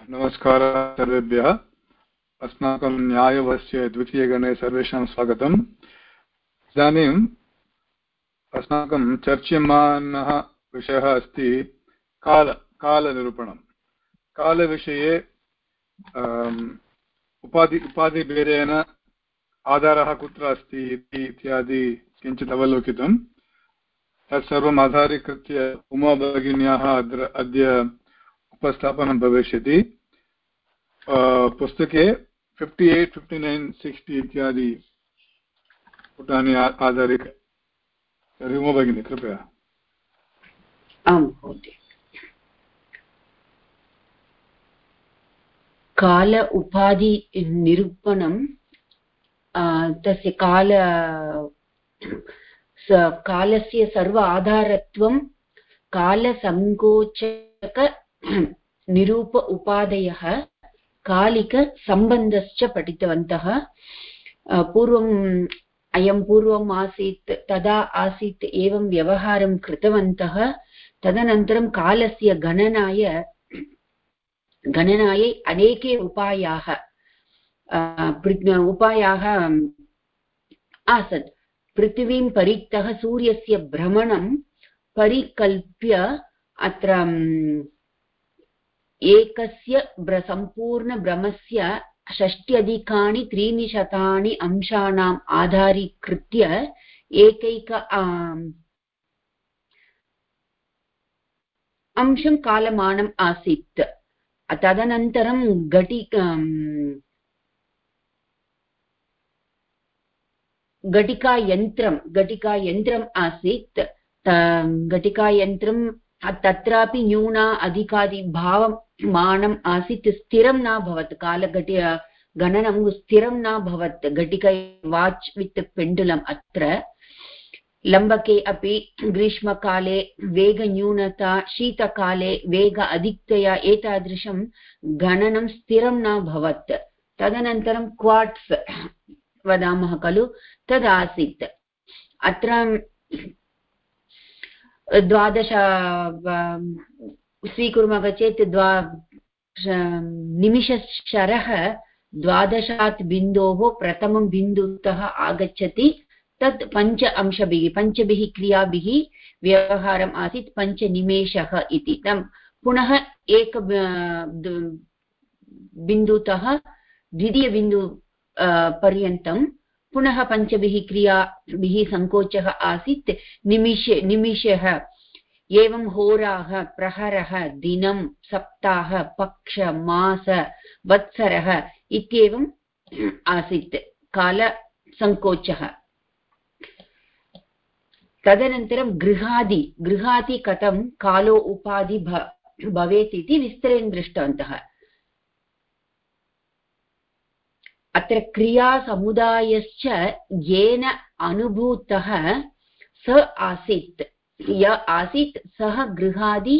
नमस्कारः सर्वेभ्यः अस्माकं न्यायवस्य द्वितीयगणे सर्वेषां स्वागतम्। इदानीम् अस्माकं चर्च्यमानः विषयः अस्ति काल कालनिरूपणं कालविषये उपाधि, उपाधिभेदेन आधारः कुत्र अस्ति इति इत्यादि किञ्चित् अवलोकितं तत्सर्वम् आधारीकृत्य उमा भगिन्याः अद्य उपस्थापनं भविष्यति। पुस्तके fifty eight fifty nine sixty इत्यादि पुटानि आधारित उमा भगिनी, कृपया। काल उपाधि निरूपणं तस्य काल कालस्य सर्व आधारत्वं कालसङ्कोचक निरूप उपाधयः कालिकसम्बन्धश्च पठितवन्तः। पूर्वम् अयं पूर्वम् आसीत्, तदा आसीत् एवं व्यवहारं कृतवन्तः। तदनन्तरं कालस्य गणनाय, गणनायै अनेके उपायाः उपायाः आसन्। पृथिवीं परितः सूर्यस्य भ्रमणं परिकल्प्य अत्र एकस्य सम्पूर्णभ्रमस्य षष्ट्यधिकानि त्रीणि शतानि अंशानाम् आधारीकृत्य एकैक अंशं कालमानम् आसीत्। तदनन्तरं घटि घटिकायन्त्रं, घटिकायन्त्रम् आसीत्। घटिकायन्त्रं तत्रापि न्यूना अधिकादिभावमानम् आसीत्, स्थिरं न भवत्, कालघटि गणनं स्थिरं न भवत्, घटिक वाच् वित् पेण्डुलम् अत्र। लम्बके अपि ग्रीष्मकाले वेगन्यूनता शीतकाले वेग अधिकतया एतादृशं गणनं स्थिरं न भवत्। तदनन्तरं क्वाट्स् वदामः खलु, तदासीत्। अत्र द्वादश स्वीकुर्मः चेत् द्वा निमिषशरः द्वादशात् बिन्दोः प्रथमं बिन्दुतः आगच्छति। तत् पञ्च अंशभिः, पञ्चभिः क्रियाभिः व्यवहारम् आसीत्। पञ्चनिमेषः इति। पुनः एक बिन्दुतः द्वितीयबिन्दु पर्यन्तं पुनः पञ्चभिः क्रियाभिः सङ्कोचः आसीत्। निमिष निमिषः। एवं होराः, प्रहरः, दिनं, सप्ताह, पक्ष, मास, वत्सरः इत्येवम् आसीत्। कालसङ्कोचः तदनन्तरं गृहादि। गृहादि कथं? कालो उपाधि भवेत् इति विस्तरेण दृष्टवन्तः। अत्र क्रियासमुदायश्च येन अनुभूतः स आसीत्। य आसीत्, सः गृहादि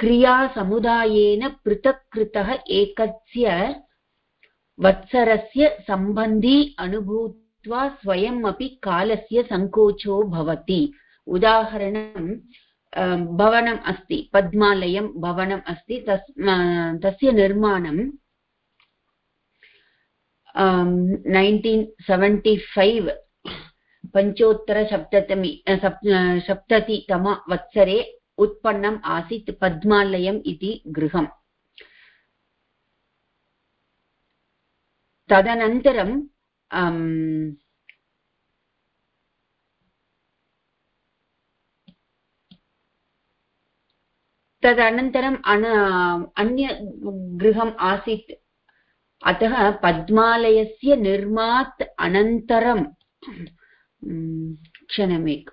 क्रियासमुदायेन पृथक् कृतः एकस्य वत्सरस्य सम्बन्धी अनुभूत्वा स्वयम् अपि कालस्य सङ्कोचो भवति। उदाहरणं भवनम् अस्ति, पद्मालयं भवनम् अस्ति, तस् तस्य निर्माणं नैन्टीन् सेवेण्टि फैव् पञ्चोत्तरसप्ततमी सप्ततितमवत्सरे उत्पन्नम् आसीत् पद्मालयम् इति गृहम् तदनन्तरं तदनन्तरम् अन अन्य गृहम् आसीत् अतः पद्मालयस्य निर्मात् अनन्तरं क्षणमेक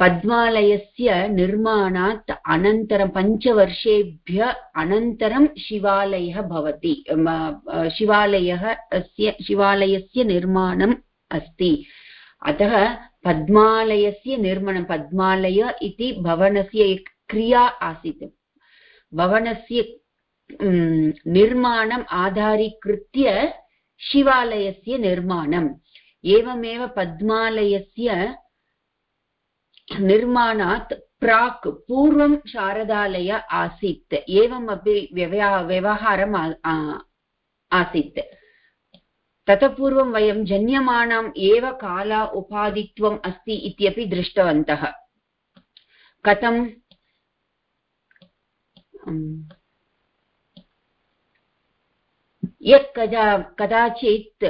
पद्मालयस्य निर्माणात् अनन्तरं, पञ्चवर्षेभ्य अनन्तरं शिवालयः भवति शिवालयः अस्य, शिवालयस्य निर्माणम् अस्ति। अतः पद्मालयस्य निर्माणं, पद्मालय इति भवनस्य क्रिया आसीत्। भवनस्य निर्माणम् आधारीकृत्य शिवालयस्य निर्माणम् एवमेव पद्मालयस्य निर्माणात् प्राक् पूर्वं शारदालय आसीत् एवमपि व्यवहा व्यवहारम् आसीत् ततः पूर्वं वयं जन्यमानाम् एव काल उपाधित्वम् अस्ति इत्यपि दृष्टवन्तः कथं यत् कदा कदाचित्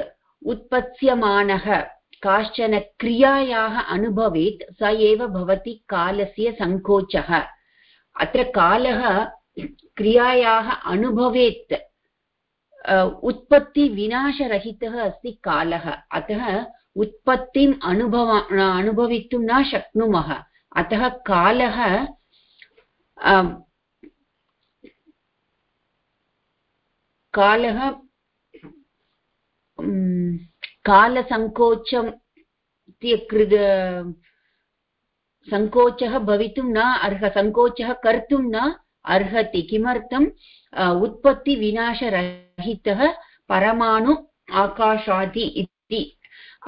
उत्पत्स्यमानः। काश्चन क्रियायाः अनुभवेत्, स एव भवति कालस्य सङ्कोचः। अत्र कालः क्रियायाः अनुभवेत् उत्पत्तिविनाशरहितः अस्ति कालः। अतः उत्पत्तिम् अनुभव, अनुभवितुं न शक्नुमः। अतः कालः कालः कालसङ्कोचं कृ सङ्कोचः भवितुं न अर्ह, सङ्कोचः कर्तुं न अर्हति। किमर्थम्? उत्पत्तिविनाशरहितः परमाणु आकाशादि इति।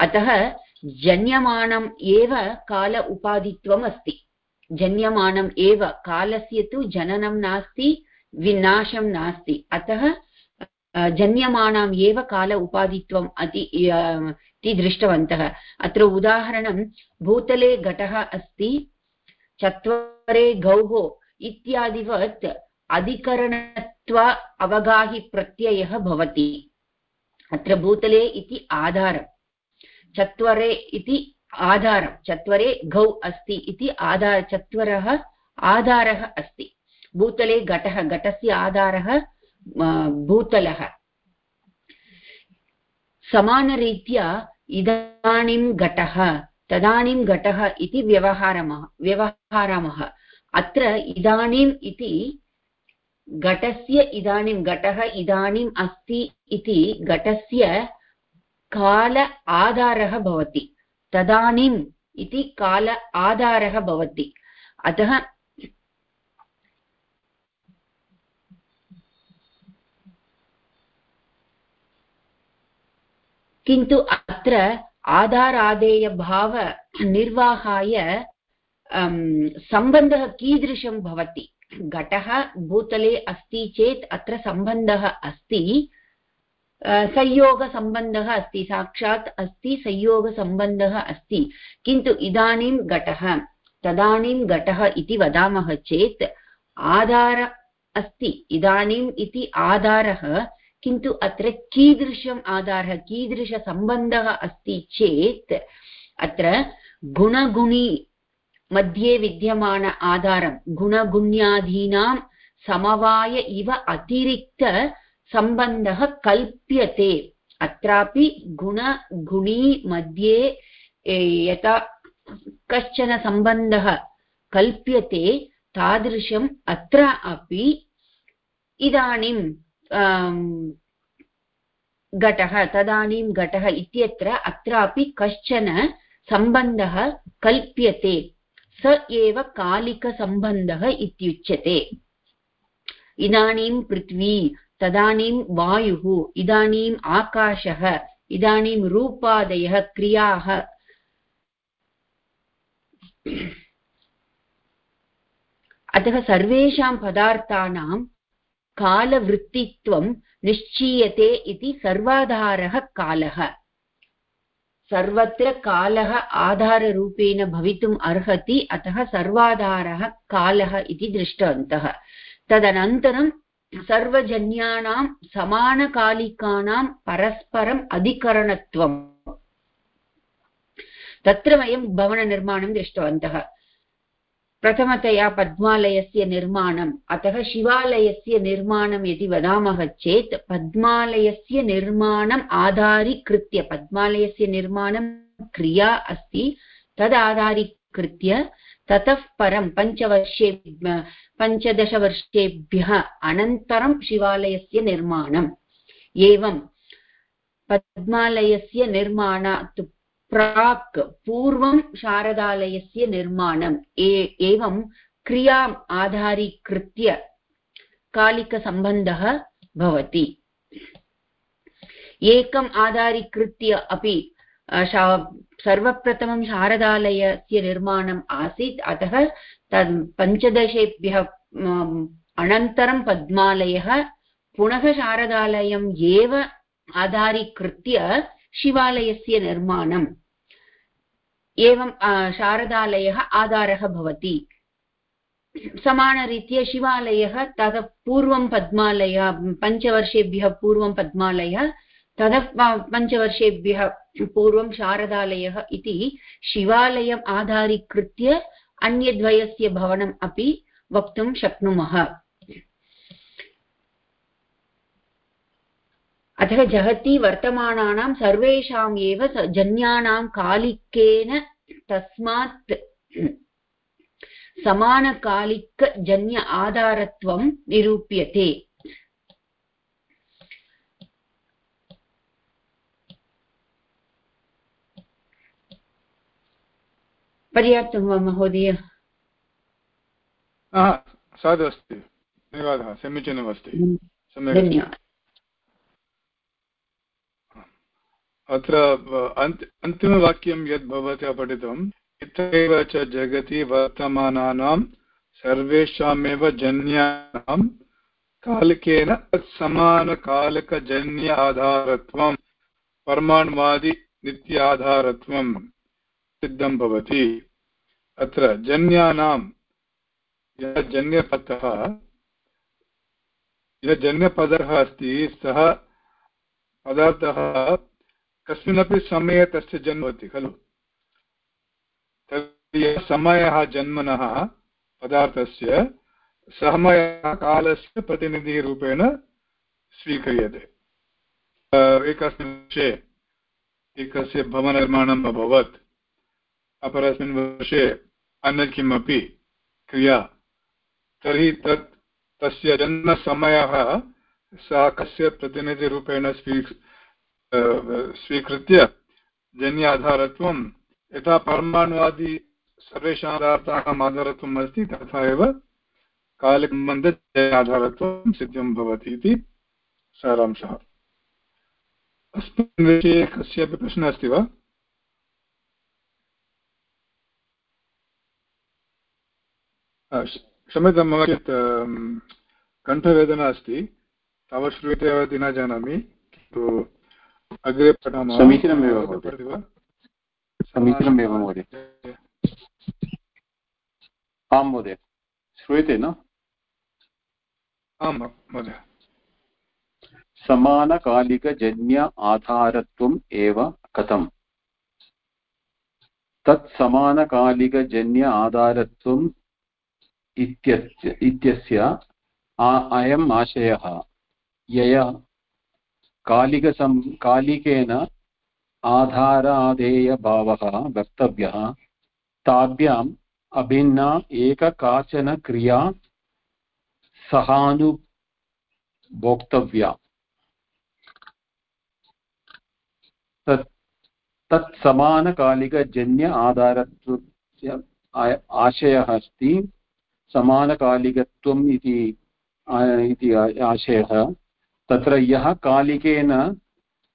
अतः जन्यमानम् एव काल उपाधित्वम् अस्ति। जन्यमानम् एव, कालस्य तु जननं नास्ति, विनाशं नास्ति। अतः जन्यमानाम् एव काल उपाधित्वम् अति इति दृष्टवन्तः। अत्र उदाहरणं भूतले घटः अस्ति, चत्वरे गौः इत्यादिवत् अधिकरणत्व अवगाहिप्रत्ययः भवति। अत्र भूतले इति आधारं चत्वरे इति आधारं चत्वरे गौ अस्ति इति आधार, चत्वरः आधारः अस्ति। भूतले घटः, घटस्य आधारः भूतलः समानरीत्या इदानीं घटः तदानीं घटः इति व्यवहारमः व्यवहारामः अत्र इदानीम् इति घटस्य इदानीं घटः इदानीम् अस्ति इति घटस्य काल आधारः भवति तदानीम् इति काल आधारः भवति अतः किन्तु अत्र आधारादेयभावनिर्वाहाय सम्बन्धः कीदृशं भवति? घटः भूतले अस्ति चेत् अत्र सम्बन्धः अस्ति संयोगसम्बन्धः अस्ति, साक्षात् अस्ति, संयोगसम्बन्धः अस्ति। किन्तु इदानीं घटः, तदानीं घटः इति वदामः चेत् आधार अस्ति। इदानीम् इति आधारः किन्तु अत्र कीदृशम् आधारः, कीदृशसम्बन्धः अस्ति चेत् अत्र गुणगुणी मध्ये विद्यमान आधारं गुणगुण्यादीनां समवाय इव अतिरिक्तसम्बन्धः कल्प्यते। अत्रापि गुणगुणी मध्ये यथा कश्चन सम्बन्धः कल्प्यते, तादृशम् अत्र अपि इदानीं घटः, तदानीं घटः इत्यत्र अत्रापि कश्चन सम्बन्धः कल्प्यते। स एव कालिकसम्बन्धः इत्युच्यते। इदानीं पृथ्वी, तदानीं वायुः इदानीम् आकाशः, इदानीं रूपादयः क्रियाः। अतः सर्वेषां पदार्थानां कालवृत्तित्वं निश्चीयते इति सर्वाधारः कालः। सर्वत्र कालः आधाररूपेण भवितुम् अर्हति, अतः सर्वाधारः कालः इति दृष्टवन्तः। तदनन्तरं सर्वजन्यानां समानकालिकानां परस्परम् अधिकरणत्वम्। तत्र वयं भवननिर्माणं दृष्टवन्तः। प्रथमतया पद्मालयस्य निर्माणम्। अतः शिवालयस्य निर्माणं यदि वदामः चेत् पद्मालयस्य निर्माणम् आधारीकृत्य, पद्मालयस्य निर्माणं क्रिया अस्ति। तदाधारीकृत्य ततः परं पञ्चवर्षे, पञ्चदशवर्षेभ्यः अनन्तरं शिवालयस्य निर्माणम्। एवं पद्मालयस्य निर्माणात् प्राक् पूर्वं शारदालयस्य निर्माणम् एवं क्रियाम् आधारीकृत्य कालिकसम्बन्धः भवति। एकम् आधारीकृत्य अपि सर्वप्रथमं शारदालयस्य निर्माणम् आसीत्, अतः तद् पञ्चदशेभ्यः अनन्तरं पद्मालयः पुनः शारदालयम् एव आधारीकृत्य शिवालयस्य निर्माणम् एवं शारदालयः आधारः भवति। समानरीत्या शिवालयः ततः पूर्वं पद्मालयः, पञ्चवर्षेभ्यः पूर्वं पद्मालयः ततः पञ्चवर्षेभ्यः पूर्वं शारदालयः इति शिवालयम् आधारीकृत्य अन्यद्वयस्य भवनम् अपि वक्तुं शक्नुमः। अतः जहति वर्तमानानां सर्वेषाम् एव जन्यानां कालिकेन तस्मात् समानकालिकजन्य आधारत्वं निरूप्यते। पर्याप्तं वा महोदय? साधु अस्ति। धन्यवादः। समीचीनमस्ति। सम्यक् धन्यवादः अत्र अन्तिमवाक्यं यद् भवत्या पठितम्, इत्येव च जगति वर्तमानानां, सर्वेषामेव जन्यानां, कालिकेन समानकालिकजन्य आधारत्वं परमाणुवादि नित्याधारत्वं सिद्धं भवति। अत्र जन्यानां, यः जन्यपदः यः जन्यपदः अस्ति, सः पदार्थः कस्मिन्नपि समये तस्य जन्म भवति खलु समयः जन्मनः पदार्थस्य समयः कालस्य प्रतिनिधिरूपेण स्वीक्रियते। एकस्मिन् वर्षे, एकस्य भवननिर्माणम् अभवत्, अपरस्मिन् वर्षे अन्यत् किमपि क्रिया, तर्हि तत्, तस्य जन्मसमयः सः कस्य प्रतिनिधिरूपेण स्वी स्वीकृत्य जन्याधारत्वं, यथा परमाणुवादि सर्वेषाम् पदार्थानाम् आधारत्वम् अस्ति, तथा एव कालसम्बन्धजन्याधारत्वं सिद्धं भवति इति सारांशः। अस्मिन् विषये कस्यापि प्रश्नः अस्ति वा? क्षम्यतां मम चेत् कण्ठवेदना अस्ति। तावत् श्रूयते वा इति न जानामि, किन्तु अग्रे पठामः। समीचीनमेव समीचीनमेव महोदय। आं महोदय। श्रूयते न? आं महोदय। समानकालिकजन्य आधारत्वम् एव कथम्? तत् समानकालिकजन्य आधारत्वम् इत्यस्य इत्यस्य अयम् आशयः यया कालिकसं, कालिकेन आधारादेयभावः वक्तव्यः। ताभ्याम् अभिन्ना एक काचन क्रिया सहानुभोक्तव्या। तत् तत् समानकालिकजन्य आधारत्वस्य आशयः अस्ति। समानकालिकत्वम् इति आशयः। तत्र यः कालिकेन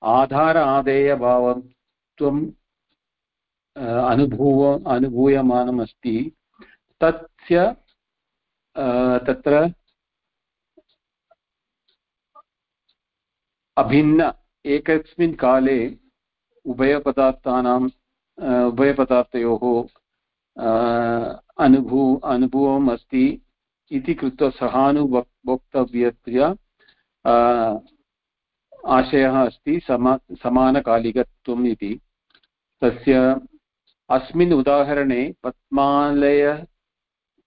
आधार आदेयभावत्वम् अनुभूव अनुभूयमानम् अस्ति तस्य तत्र अभिन्न, एकस्मिन् काले उभयपदार्थानाम् उभयपदार्थयोः अनुभू अनुभवम् अस्ति इति कृत्वा सहानुभोक्तव्यस्य आशयः अस्ति समा समानकालिकत्वम् इति। तस्य अस्मिन् उदाहरणे पद्मालय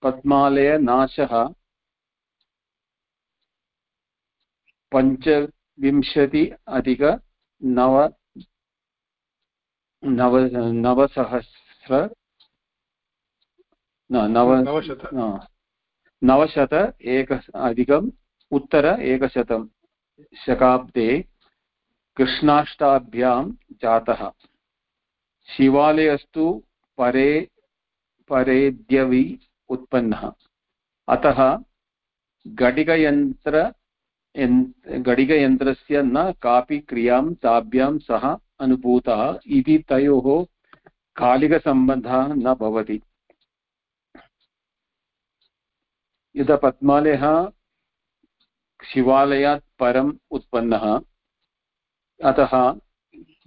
पद्मालयनाशः पञ्चविंशति अधिक नव नव नवसहस्र नव नवशत एक अधिकम् उत्तर एकशतं शकाब्दे कृष्णाष्टाभ्यां जातः। शिवालयस्तु परे, परेद्यवि उत्पन्नः। अतः घटिकयन्त्र घटिकयन्त्रस्य न कापि क्रियाँ ताभ्यां सह अनुभूतः इति तयोः कालिकसम्बन्धः न भवति। यदा पद्मालयः शिवालयात् परम् उत्पन्नः। अतः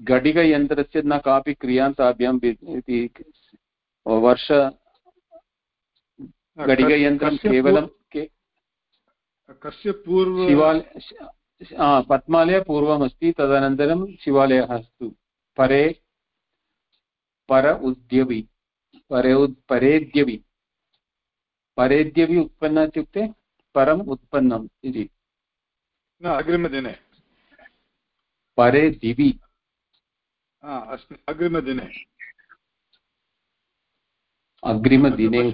घटिकयन्त्रस्य न कापि क्रिया इति वर्ष घटिकयन्त्रं केवलं कस्य पूर्व शिवाल पद्मालय पूर्वमस्ति तदनन्तरं शिवालयः अस्तु। परे पर उद्यवि। परे उद् परेद्यवि। परेद्यवि उत्पन्न इत्युक्ते परम् उत्पन्नम् इति। न अग्रिमदिने। परे दिवि। अग्रिमदिने। अग्रिमदिने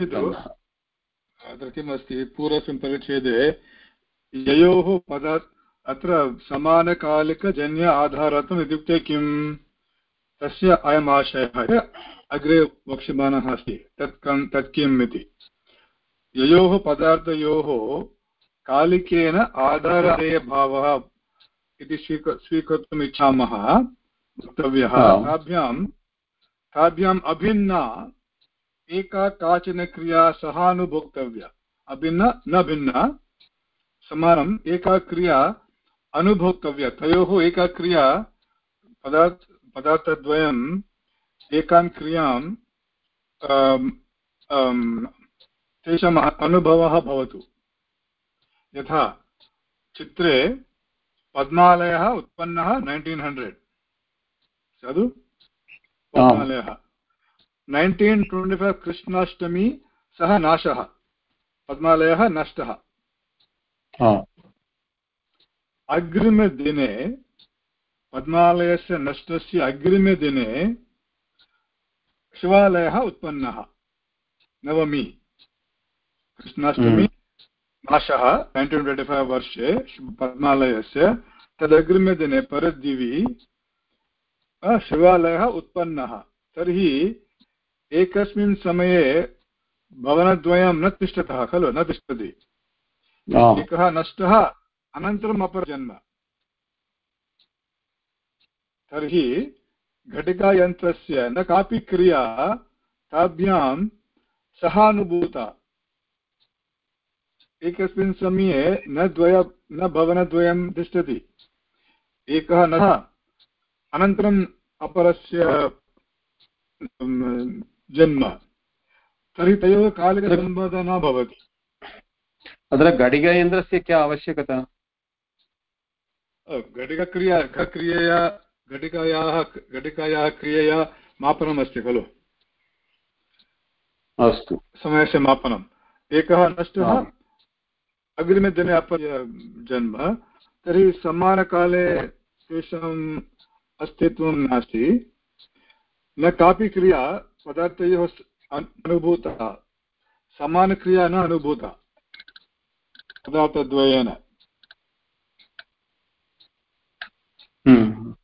अत्र किमस्ति? पूर्वस्मिन् परिच्छेदे ययोः पदा अत्र समानकालिकजन्य आधारार्थम् इत्युक्ते किं तस्य अयम् आशयः अग्रे वक्ष्यमाणः अस्ति। तत् कं तत् किम् इति। ययोः पदार्थयोः कालिकेन आधारदेयभावः इति स्वीक स्वीकर्तुम् इच्छामः वक्तव्यः ताभ्यां ताभ्याम् अभिन्ना एका काचन क्रिया सहानुभोक्तव्या। अभिन्न न भिन्ना समानम् एका क्रिया अनुभोक्तव्या। तयोः एका क्रिया पदार्थ पदार्थद्वयम् एकां क्रियाँ तेषाम् अनुभवः भवतु। यथा चित्रे पद्मालयः उत्पन्नः नैन्टीन् हण्ड्रेड् साधु? पद्मालयः। नैन्टीन् ट्वेण्टि फैव् कृष्णाष्टमी सः नाशः। पद्मालयः नष्टः। अग्रिमदिने पद्मालयस्य नष्टस्य अग्रिमदिने शिवालयः उत्पन्नः। नवमी। कृष्णाष्टमी। नाशः नैन्टीन् ट्वेण्टि फैव् वर्षे पद्मालयस्य तदग्रिमदिने परद्दिवि शिवालयः उत्पन्नः। तर्हि एकस्मिन् समये भवनद्वयं न तिष्ठतः खलु? न तिष्ठति। एकः नष्टः अनन्तरम् अपरजन्म तर्हि घटिकायन्त्रस्य न कापि क्रिया ताभ्यां सहानुभूता। एकस्मिन् समये न द्वय न भवनद्वयं तिष्ठति। एकः न अनन्तरम् अपरस्य जन्म। तर्हि तयोः कालिकसम्बन्धः न भवति। अत्र घटिकयन्त्रस्य क्या आवश्यकता? घटिकक्रिया क्रियया घटिकायाः घटिकायाः क्रियया मापनमस्ति खलु? अस्तु। समयस्य मापनम्। एकः नष्टः अग्रिमदिने अपर जन्म तर्हि समानकाले तेषाम् अस्तित्वं नास्ति। न कापि क्रिया पदार्थयोः अनुभूता। समानक्रिया न अनुभूता। पदार्थद्वयेन। हम्म।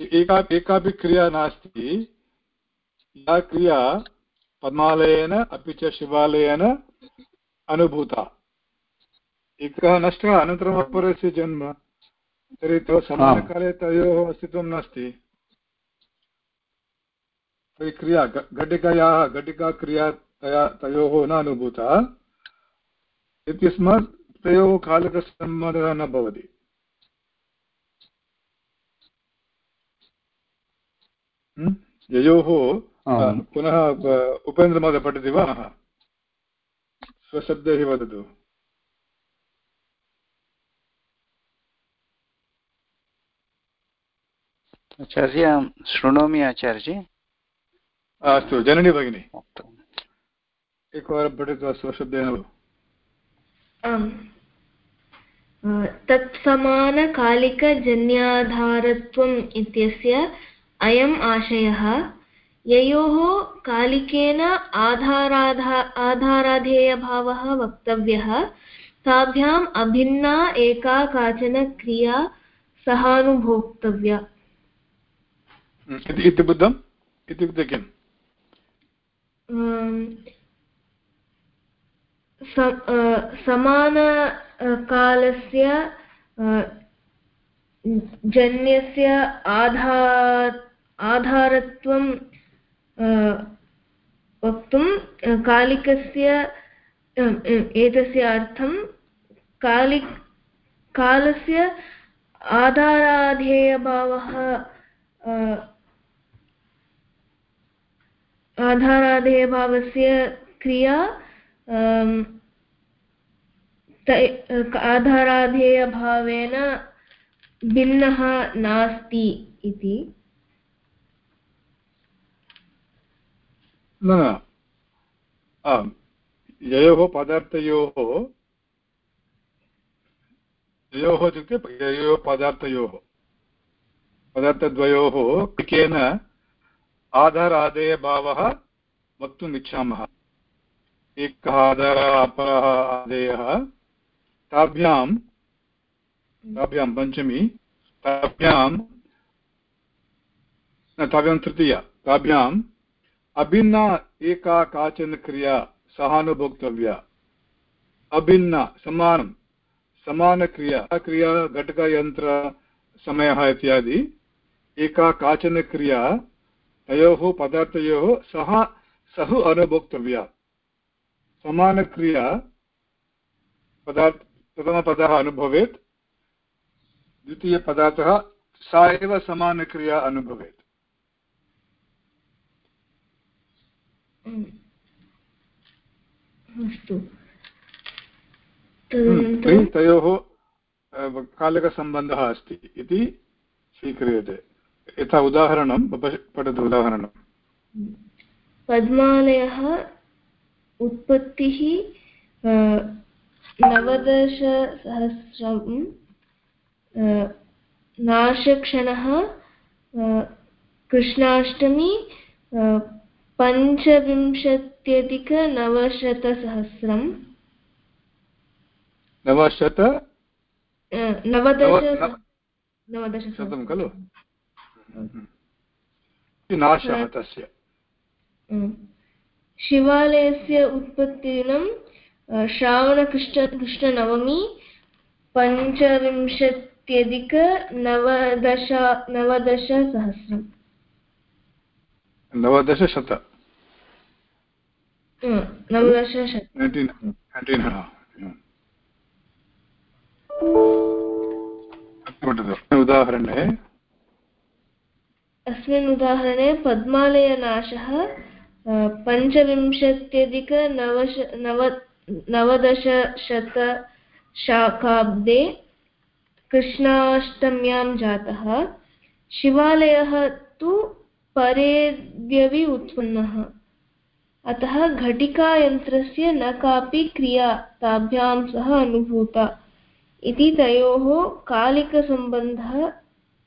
एका एकापि क्रिया नास्ति। या क्रिया पद्मालयेन अपि च शिवालयेन अनुभूता। एकः नष्टः अनन्तरम् अपरस्य जन्म। तर्हि समानकाले तयोः अस्तित्वं नास्ति। तर्हि क्रिया घटिकायाः घटिकाक्रिया तया तयोः न अनुभूता इत्यस्मात् तयोः कालकसम्बन्धः न भवति। ययोः पुनः उपेन्द्रमहोदय पठति वा? स्वशब्दैः वदतु। आचार्य शृणोमि आचार्यजी। अस्तु जननी भगिनी। एकवारं पठित्वा स्वशब्देन आम्। तत्समानकालिकजन्याधारत्वम् इत्यस्य अयम् आशयः ययोः कालिकेन आधाराधा आधाराधेयभावः वक्तव्यः ताभ्याम् अभिन्ना एका काचन क्रिया सहानुभोक्तव्या। इति बुद्धम् इत्युक्ते किम् समानकालस्य जन्यस्य आधार आधारत्वं वक्तुं कालिकस्य एतस्य अर्थं कालि कालस्य आधाराधेयभावः आधाराधेयभावस्य क्रिया आधाराधेयभावेन भिन्नः नास्ति इति। न ययोः पदार्थयोः, ययोः इत्युक्ते ययोः पदार्थयोः, पदार्थद्वयोः केन आधारादेयभावः वक्तुम् इच्छामः। एकः आधारः अपरः आदेयः। ताभ्यां ताभ्यां पञ्चमी ताभ्यां ताभ्यां तृतीया, ताभ्याम् अभिन्ना एका काचन क्रिया सहानुभोक्तव्या। अभिन्ना, समानं समानक्रिया क्रिया घटकयन्त्रसमयः इत्यादि। एका काचन क्रिया तयोः पदार्थयोः सह सह अनुभोक्तव्या। समानक्रिया पदार्थ प्रथमपदः अनुभवेत्। द्वितीयपदार्थः सा एव समानक्रिया अनुभवेत्। अस्तु। तयोः कालकसम्बन्धः अस्ति इति स्वीक्रियते। यथा उदाहरणं पठतु उदाहरणं. पद्मालयः उत्पत्तिः नवदशसहस्रं नाशक्षणः कृष्णाष्टमी पञ्चविंशत्यधिकनवशतसहस्रं नवशत नवदश नवदशशतं खलु? नाशः तस्य। शिवालयस्य उत्पत्तिदिनं श्रावणकृष्ण कृष्णनवमी पञ्चविंशत्यधिकनवदश नवदशसहस्रम्। नवदशशत। नवदशशत। उदाहरणे अस्मिन् उदाहरणे पद्मालयनाशः पञ्चविंशत्यधिकनवश नव नवदशशतशाकाब्दे कृष्णाष्टम्यां जातः। शिवालयः तु परेद्यवि उत्पन्नः। अतः घटिकायन्त्रस्य न कापि क्रिया ताभ्यां सह अनुभूता। इति तयोः कालिकसम्बन्धः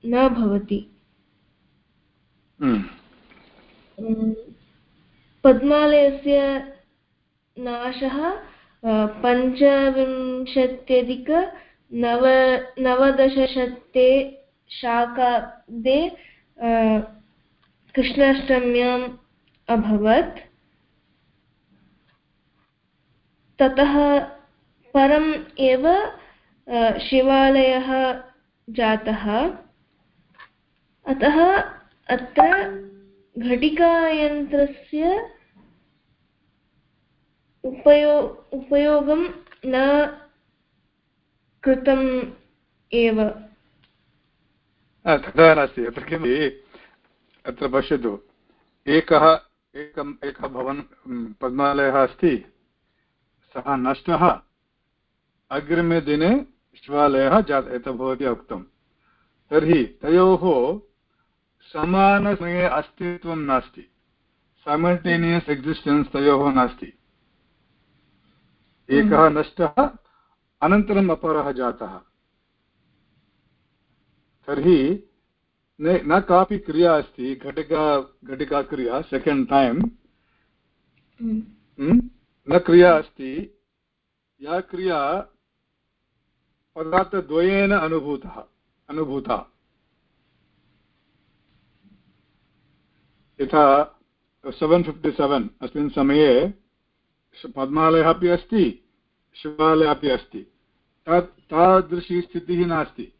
न भवति। पद्मालयस्य नाशः पञ्चविंशत्यधिक नव नवदशशते शाकाब्दे कृष्णाष्टम्याम् अभवत्। ततः परम् एव शिवालयः जातः। अतः अत्र घटिकायन्त्रस्य उपयो, उपयोगं न कृतम् एव। तथा नास्ति। अत्र किमपि अत्र पश्यतु। एकः, एकम्, एकः भवन् पद्मालयः अस्ति। सः नष्टः। अग्रिमे दिने शिवालयः जातः यथा भवती उक्तं। तर्हि तयोः समानसमये अस्तित्वं नास्ति समल्टेनियस् एक्सिस्टेन्स् तयोः नास्ति एकः हम्म। नष्टः अनन्तरम् अपरः जातः तर्हि न कापि क्रिया अस्ति घटिका घटिका क्रिया सेकेण्ड् टैम् हम्म। हम्म? न क्रिया अस्ति या क्रिया पदार्थद्वयेन अनुभूतः अनुभूता यथा सेवेन् फिफ्टि सेवेन् अस्मिन् समये पद्मालयः अपि अस्ति शिवालयः अपि अस्ति। तादृशी स्थितिः नास्ति।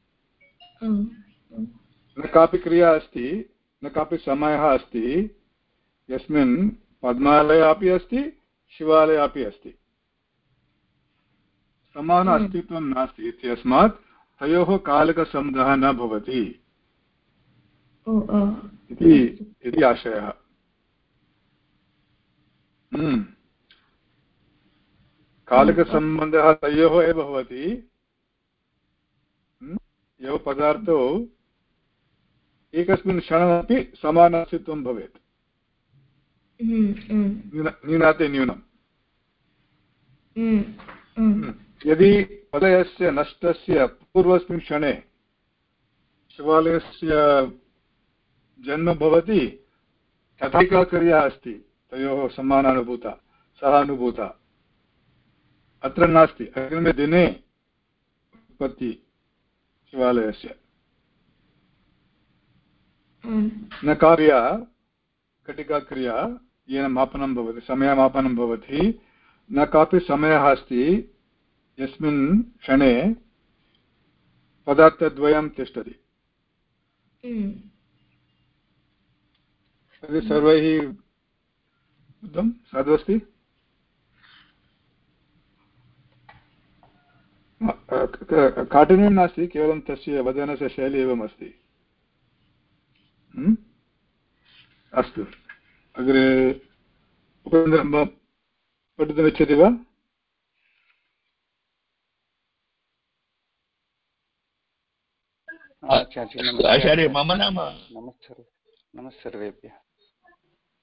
न कापि क्रिया अस्ति न कापि समयः अस्ति यस्मिन् पद्मालयः अपि अस्ति शिवालयः अपि अस्ति। समान। अस्तित्वं नास्ति इत्यस्मात् तयोः कालकसम्बन्धः न भवति। इति इति आशयः। हम्म। कालकसम्बन्धः तयोः एव भवति। हम्म। यौ पदार्थौ एकस्मिन् क्षणमपि समानास्तित्वं भवेत्। हम्म, हम्म, न्यून- न्यूनाति न्यूनम्। हम्म, हम्म, यदि पदयस्य नष्टस्य पूर्वस्मिन् क्षणे शिवालयस्य जन्म भवति तथैका क्रिया अस्ति तयोः समानानुभूता सः अनुभूता अत्र नास्ति अग्रिमे दिने उत्पत्ति शिवालयस्य। हम्म, न कार्या कटिकाक्रिया येन मापनं भवति समयमापनं भवति न कापि समयः अस्ति यस्मिन् क्षणे पदार्थद्वयं तिष्ठति। हम्म, तर्हि सर्वैः बुद्धं साधु काठिन्यं नास्ति केवलं तस्य वदनस्य शैली एवमस्ति हम्म? अस्तु। अग्रे उपेन्द्रं पठितुमिच्छति वा आचार्य मम नाम। नमः नमः सर्वेभ्यः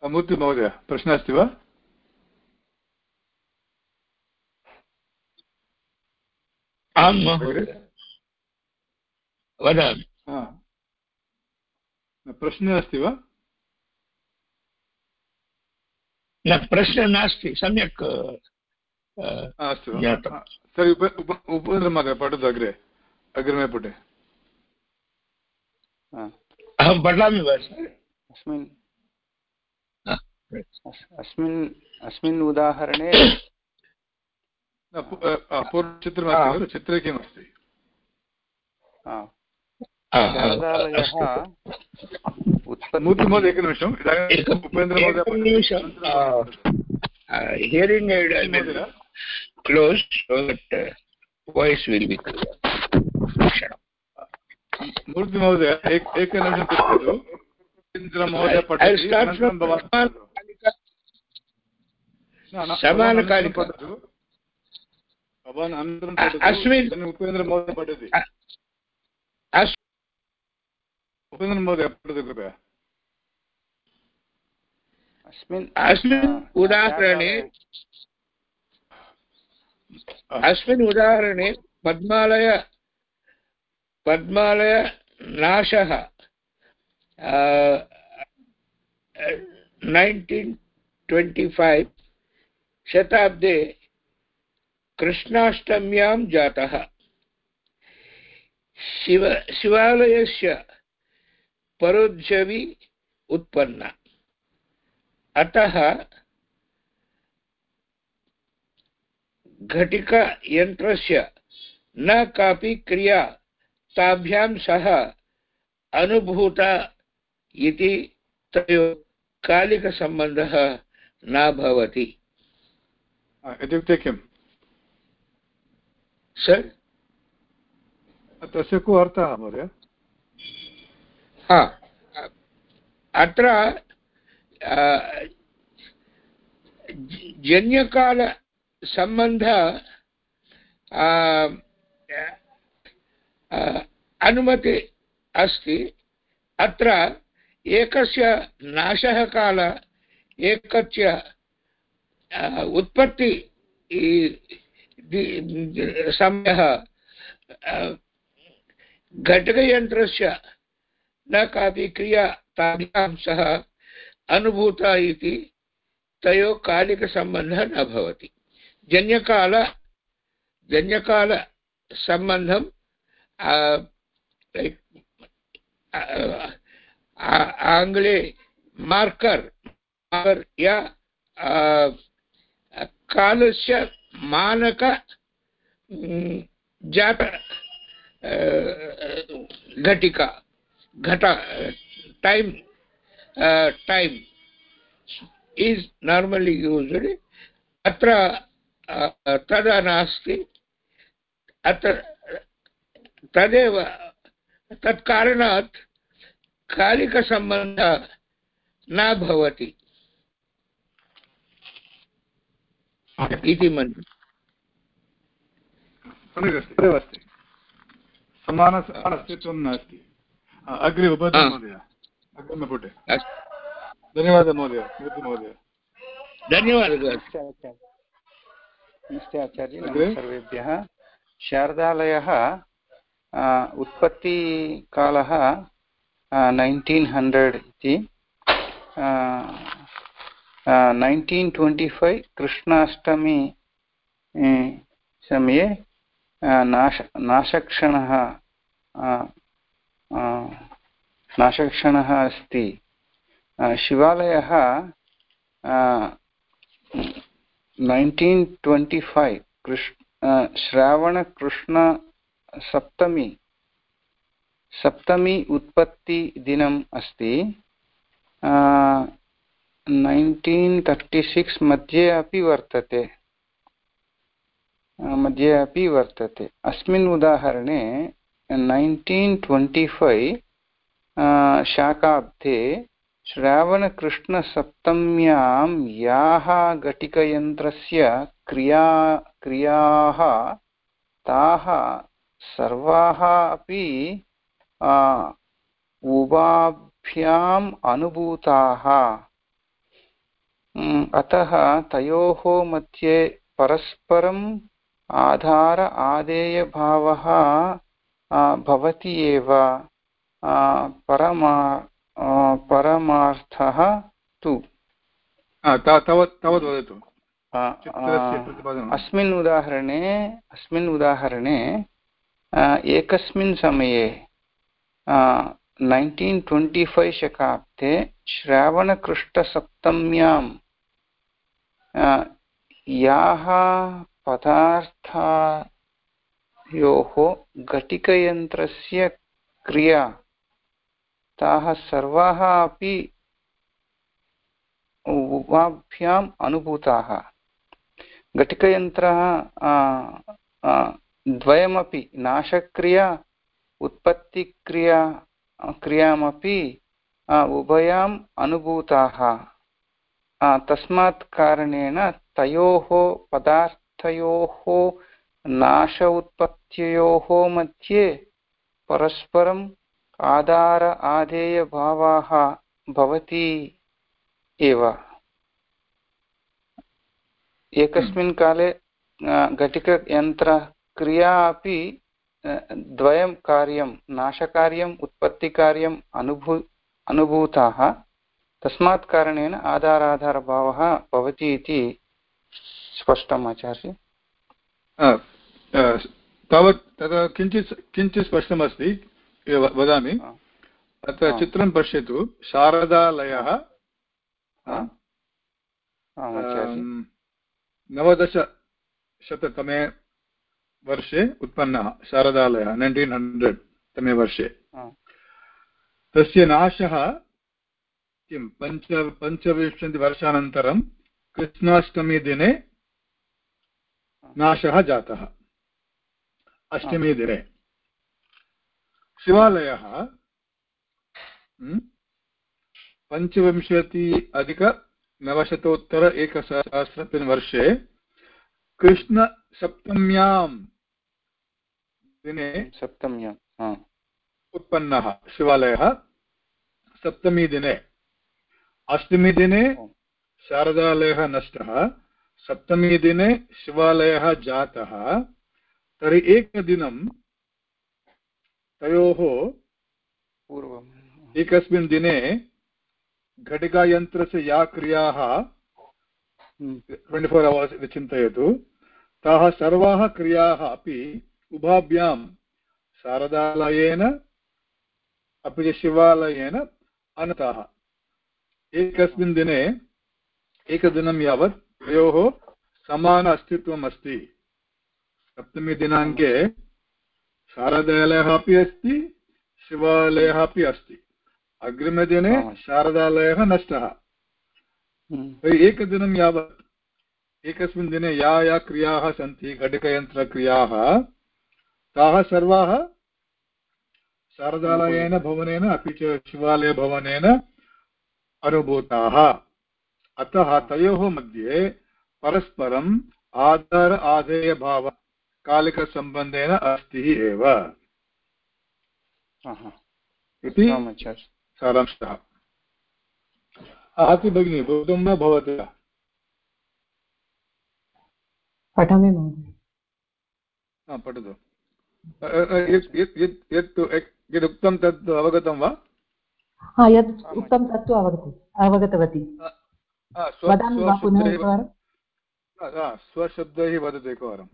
मूर्ति महोदय प्रश्नः अस्ति वा आं महोदय वदामि. प्रश्नः अस्ति वा न प्रश्नः नास्ति सम्यक् अस्तु तर्हि उप उप उपेन्द्रमहोदय पठतु अग्रे अग्रिमे पुटे हा, अहं पठामि वा अस्मिन् अस्- अस्मिन् अस्मिन् उदाहरणे पूर्वचित्रमस्ति चित्रे किमस्ति हा, हा, हा। मूर्तिमहोदय उत्पत्तिः एकनिमिषम् इदानीम् उपेन्द्रमहोदय हियरिङ्ग् महोदय voice will be clear. क्षणम् मूर्तिमहोदय एक एकनिमिषं तिष्ठतु उपेन्द्रमहोदय पठति भवान् पठतु। न, न, भवान् समानकालिका। अनन्तरं पठतु भवान् अनन्तरं अ- पठतु अस्मिन्- इदानीम् उपेन्द्रमहोदय पठति अ- अस्तु उपेन्द्रमहोदय पठतु कृपया अस्मिन् अस्मिन् हा, उदाहरणे अस्मिन् उदाहरणे पद्मालय पद्मालय नाशः नैन्टीन् ट्वेण्टि फैव् शताब्दे कृष्णाष्टम्यां जातः। शिव, शिवालयस्य परोज्जवि उत्पन्ना। अतः घटिकायन्त्रस्य न कापि क्रिया ताभ्यां सह अनुभूता इति तयोः कालिकसम्बन्धः न भवति। इत्युक्ते किम् सर् तस्य को अर्थः महोदय हा अत्र जन्यकालसम्बन्ध अनुमति अस्ति अत्र एकस्य नाशः काल एकस्य उत्पत्ति समयः घटकयन्त्रस्य न कापि क्रिया ताभ्यां सह अनुभूता इति तयोः कालिकसम्बन्धः न भवति। जन्यकाल जन्यकालसम्बन्धं आ, like, आ, आ, आङ्ग्ले मार्कर् या कालस्य मानक जात घटिका, घट, time time is normally used अत्र तदा नास्ति, अत्र, तदेव, तत्कारणात् कालिकसम्बन्धः न भवति। इति मन्ये सम्यक् अस्ति तदेव अस्ति समान अस्तित्वं नास्ति अग्रे उपति महोदय। अग्रिमपुटे धन्यवादः महोदय मूर्ति महोदय। धन्यवादः। नमस्ते आचार्य नमः सर्वेभ्यः। शारदालयः उत्पत्तिकालः नैन्टीन् हण्ड्रेड् इति नैन्टीन् ट्वेण्टि फैव् कृष्णाष्टमी समये नाश, नाशक्षणः नाशक्षणः अस्ति। शिवालयः नैन्टीन् ट्वेण्टि फैव् कृष् श्रावणकृष्णसप्तमी सप्तमी उत्पत्तिदिनम् अस्ति। नैन्टीन् तर्टि सिक्स् मध्ये अपि वर्तते। मध्ये अपि वर्तते। अस्मिन् उदाहरणे नैन्टीन् ट्वेण्टि फैव् शाकाब्दे श्रावणकृष्णसप्तम्यां याः घटिकयन्त्रस्य क्रिया, क्रियाः ताः सर्वाः अपि उभाभ्याम् अनुभूताः। अतः तयोः मध्ये परस्परम् आधार आदेयभावः भवति एव। परमा परमार्थः तु। तावत् वदतु। अस्मिन् उदाहरणे अस्मिन् उदाहरणे एकस्मिन् समये नैन्टीन् ट्वेण्टि फैव् शकाब्दे श्रावणकृष्णसप्तम्यां याः पदार्थयोः घटिकयन्त्रस्य क्रिया, ताः सर्वाः अपि उभाभ्याम् अनुभूताः। घटिकयन्त्रः द्वयमपि, नाशक्रिया, उत्पत्तिक्रिया, क्रियामपि उभयाम् अनुभूताः। तस्मात् कारणेन तयोः पदार्थयोः नाश उत्पत्त्योः मध्ये परस्परम् आधार आधेयभावाः भवति एव एकस्मिन् काले घटिकयन्त्रक्रिया अपि द्वयं कार्यं नाशकार्यम् उत्पत्तिकार्यम् अनुभू अनुभूताः तस्मात् कारणेन आधाराधारभावः भवति इति स्पष्टम् आचार्य। तावत् तत्र किञ्चित् किञ्चित् स्पष्टमस्ति वदामि। अत्र चित्रं पश्यतु। शारदालयः नवदशशततमे वर्षे उत्पन्नः शारदालयः नैन्टीन् हण्ड्रेड् तमे वर्षे। तस्य नाशः किं पञ्च पञ्चविंशतिवर्षानन्तरं कृष्णाष्टमी नाशः जातः। अष्टमी दिने। शिवालयः पञ्चविंशति अधिकनवशतोत्तर एकसहस्रतमे वर्षे कृष्णसप्तम्यां दिने सप्तम्याम् उत्पन्नः शिवालयः सप्तमीदिने अष्टमीदिने शारदालयः नष्टः सप्तमीदिने शिवालयः जातः। तर्हि एकदिनं तयोः पूर्वम्। एकस्मिन् दिने घटिकायन्त्रस्य या क्रियाः ट्वेण्टि फोर् अवर्स् इति चिन्तयतु ताः सर्वाः क्रियाः अपि उभाभ्यां शारदालयेन अपि च शिवालयेन अनताः। एकस्मिन् दिने एकदिनं यावत् तयोः समान अस्तित्वम् अस्ति सप्तमीदिनाङ्के शारदालयः अपि अस्ति शिवालयः अपि अस्ति। अग्रिमदिने शारदालयः नष्टः। हम्म। एकदिनं यावत् एकस्मिन् दिने या या क्रियाः सन्ति घटिकयन्त्रक्रियाः ताः सर्वाः शारदालयेन भवनेन अपि च शिवालयभवनेन अनुभूताः। अतः तयोः मध्ये परस्परम् आधार आधेयभाव कालिकसम्बन्धेन अस्ति एव। इति सारांशः। आहति भगिनी बोधुं न भवति पठामि महोदय। पठतु। यत् यदुक्तं तत् अवगतं वा? हा यत् उक्तं तत्तु अवगतम् अवगतवती। वदामि वा पुनः एकवारं। स्वशब्दैः वदतु एकवारम्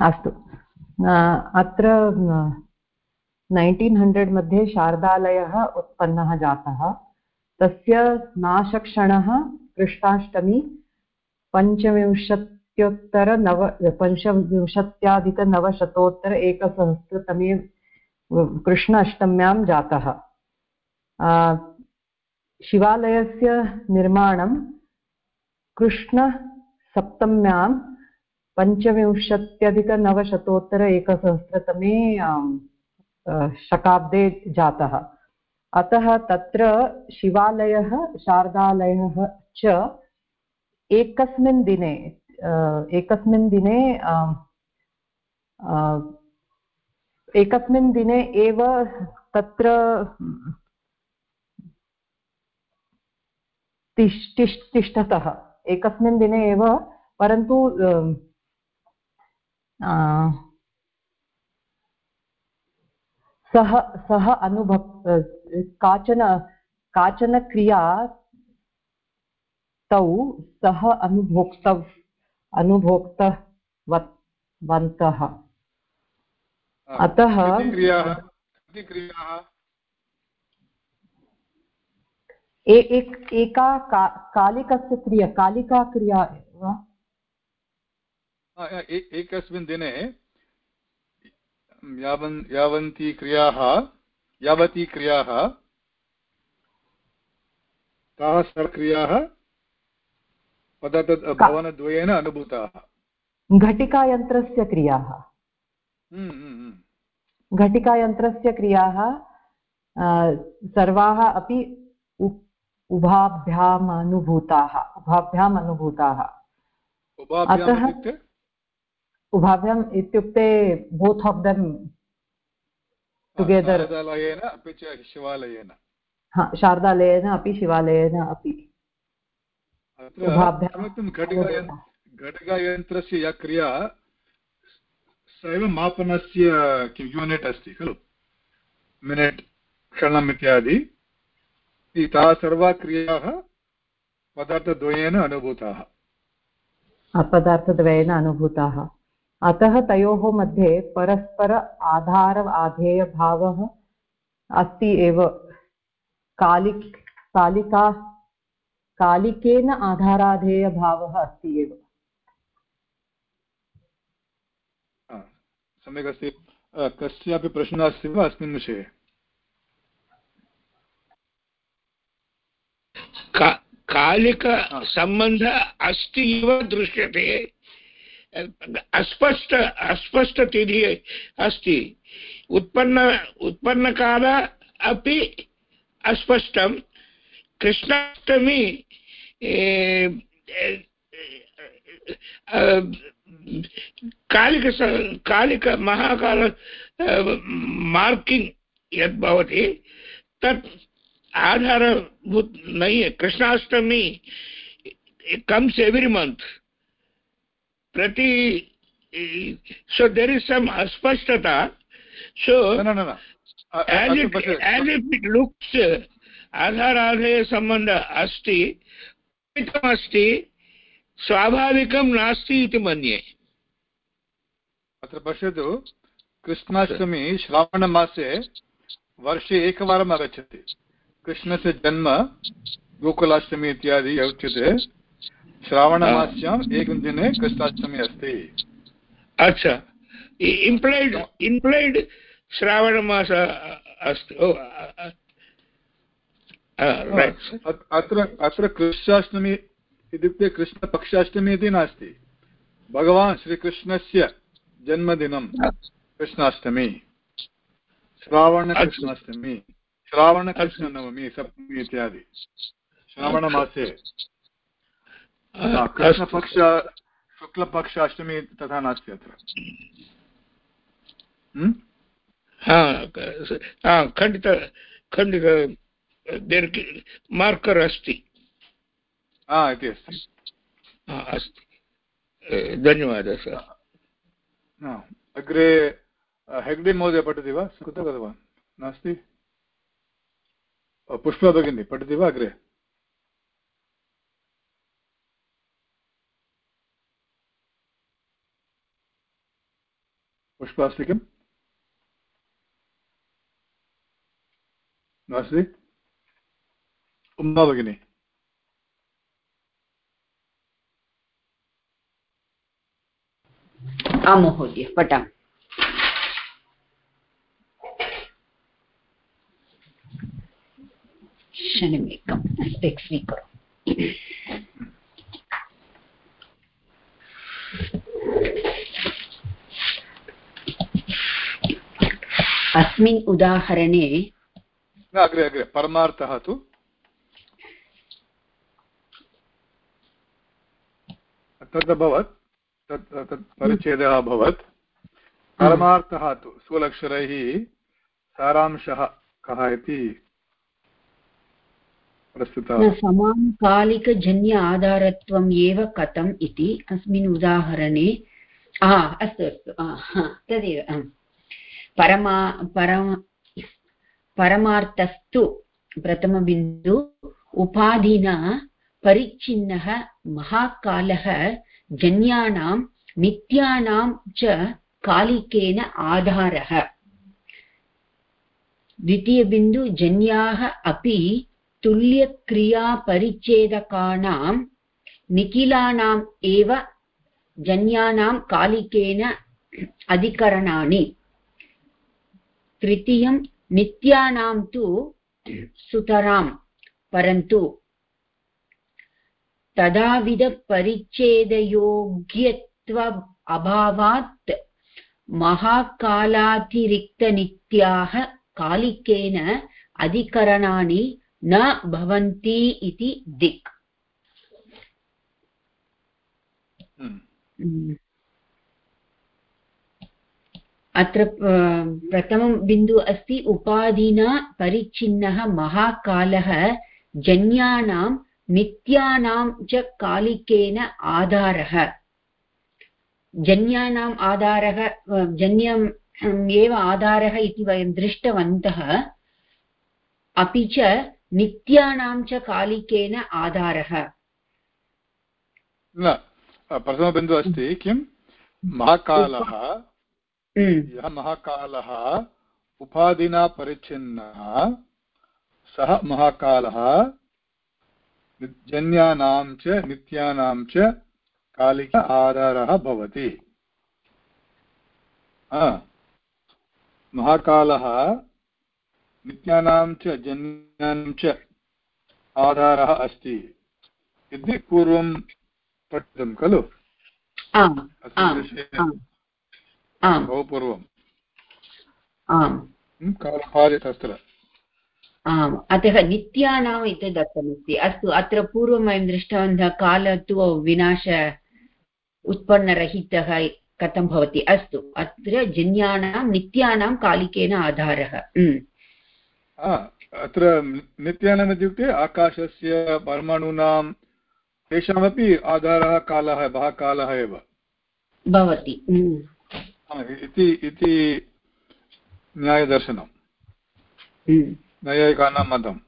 अस्तु। अत्र नैन्टीन् हण्ड्रेड् मध्ये शारदालयः उत्पन्नः जातः। तस्य नाशक्षणः कृष्णाष्टमी पञ्चविंशत्युत्तरनव पञ्चविंशत्याधिकनवशतोत्तर एकसहस्रतमे कृष्ण अष्टम्यां जातः। शिवालयस्य निर्माणं कृष्णसप्तम्यां पञ्चविंशत्यधिकनवशतोत्तर एकसहस्रतमे शकाब्दे जातः। अतः तत्र शिवालयः, शारदालयः च एकस्मिन् दिने एकस्मिन् दिने एकस्मिन् दिने एव तत्र तिष् तिष्ठतः। एकस्मिन् दिने एव परन्तु सः सः अनुभव काचन काचन क्रिया तौ सः अनुभोक्तव् अनुभोक्तवन्तः अतः एका कालिकस्य क्रिया कालिका क्रिया वा एकस्मिन् दिने यावन् यावन्ति क्रियाः यावती क्रियाः ताः सर्वक्रियाः पदार्थ भवनद्वयेन अनुभूताः। घटिकायन्त्रस्य क्रियाः। हम्म, हम्म, हम्म। घटिकायन्त्रस्य क्रियाः सर्वाः अपि उभाभ्याम् अनुभूताः उभाभ्याम् अनुभूताः अतः उभाभ्याम् इत्युक्ते बोत् आफ् दम् टुगेदर् अपि च शिवालयेन। हा शारदालयेन अपि शिवालयेन अपि। घटकयन्त्रस्य या क्रिया स एव मापनस्य किं यूनिट् अस्ति खलु? मिनिट् क्षणम् इत्यादि। ताः सर्वाः क्रियाः पदार्थद्वयेन अनुभूताः। पदार्थद्वयेन अनुभूताः। अतः तयोः मध्ये परस्पर आधार आधेयभावः अस्ति एव। कालिक् कालिका कालिकेन आधाराधेयभावः अस्ति एव। सम्यक् अस्ति कस्यापि प्रश्नः अस्ति वा अस्मिन् विषये? कालिकसम्बन्धः अस्ति इव दृश्यते। अस्पष्ट अस्पष्टतिथिः अस्ति। उत्पन्न उत्पन्नकाल अपि अस्पष्टं। कृष्णाष्टमी कालिक कालिक महाकाल मार्किङ्ग् यद् भवति तत् आधारभूत नहीं है Krishnashtami comes every month prati so there is some aspashtata so no no no uh, as it as if it looks आधाराधेय सम्बन्ध अस्ति अस्ति स्वाभाविकं नास्ति इति मन्ये। अत्र पश्यतु कृष्णाष्टमी श्रावणमासे वर्षे एकवारम् आगच्छति। कृष्णस्य जन्म गोकुलाष्टमी इत्यादि उच्यते। श्रावणमास्याम् एकं दिने कृष्णाष्टमी अस्ति। अच्छा। इम्प्लैड् इम्प्लैड् श्रावणमास अस्ति अत्र अत्र कृष्णाष्टमी इत्युक्ते कृष्णपक्षाष्टमी इति नास्ति। भगवान् श्रीकृष्णस्य जन्मदिनं कृष्णाष्टमी। श्रावणकृष्णाष्टमी श्रावणकृष्णनवमी सप्तमी इत्यादि। श्रावणमासे। कृष्णपक्ष शुक्लपक्ष अष्टमी तथा नास्ति अत्र खण्डित खण्डित मार्कर् अस्ति। इति अस्ति। अस्तु। धन्यवादः सर्। अग्रे हेग्डे महोदय पठति वा? कुतः गतवान्? नास्ति? पुष्पा भगिनी पठति वा अग्रे पुष्पा अस्ति किम् नास्ति। उमा भगिनी। आं महोदय पठामि। क्षणमेकं स्पेक् स्वीकरोमि अस्मिन् उदाहरणे अग्रे अग्रे परमार्थः तु तद् अभवत् तत् तत् परिच्छेदः अभवत् परमार्थः तु स्वलक्षरैः सारांशः कः इति प्रस्तुतः। समानकालिकजन्य आधारत्वम् एव कथम् इति अस्मिन् उदाहरणे अस्तु अस्तु तदेव परमा, परम, परमार्थस्तु प्रथमबिन्दु, उपाधिना परिच्छिन्नः महाकालः जन्यानां नित्यानां च कालिकेन आधारः। द्वितीयबिन्दु अपि तुल्यक्रियापरिच्छेदकानां निखिलानाम् एव जन्यानां कालिकेन अधिकरणानि। तृतीयं, नित्यानां तु सुतरां, परन्तु तदाविधपरिच्छेदयोग्यत्व अभावात् महाकालातिरिक्तनित्याः कालिकेन अधिकरणानि न भवन्ति इति दिक्। हम्म। अत्र प्रथमं बिन्दु अस्ति उपाधिना परिच्छिन्नः महाकालः जन्यानां नित्यानां च कालिकेन आधारः। जन्यानाम् आधारः जन्यम् एव आधारः इति वयं दृष्टवन्तः। अपि च नित्यानां च कालिकेन आधारः। न प्रथमबिन्दुः अस्ति किं? महाकालः। यः महाकालः उपाधिना परिच्छिन्नः सः महाकालः जन्यानां च नित्यानां च कालिक आधारः भवति। महाकालः नित्यानां च जन्यानां च आधारः अस्ति। इति पूर्वं पठितं खलु? बहु पूर्वम्। कालकाले आम् अतः नित्यानाम् इति दत्तमस्ति। अस्तु अत्र पूर्वं वयं दृष्टवन्तः काल तु विनाश उत्पन्नरहितः कथं भवति? अस्तु अत्र जन्यानां नित्यानां कालिकेन आधारः। अत्र नित्यानाम् इत्युक्ते आकाशस्य परमाणूनां तेषामपि आधारः कालः वः कालः एव। भवति। इति न्यायदर्शनम् नैयायिकानां मतम्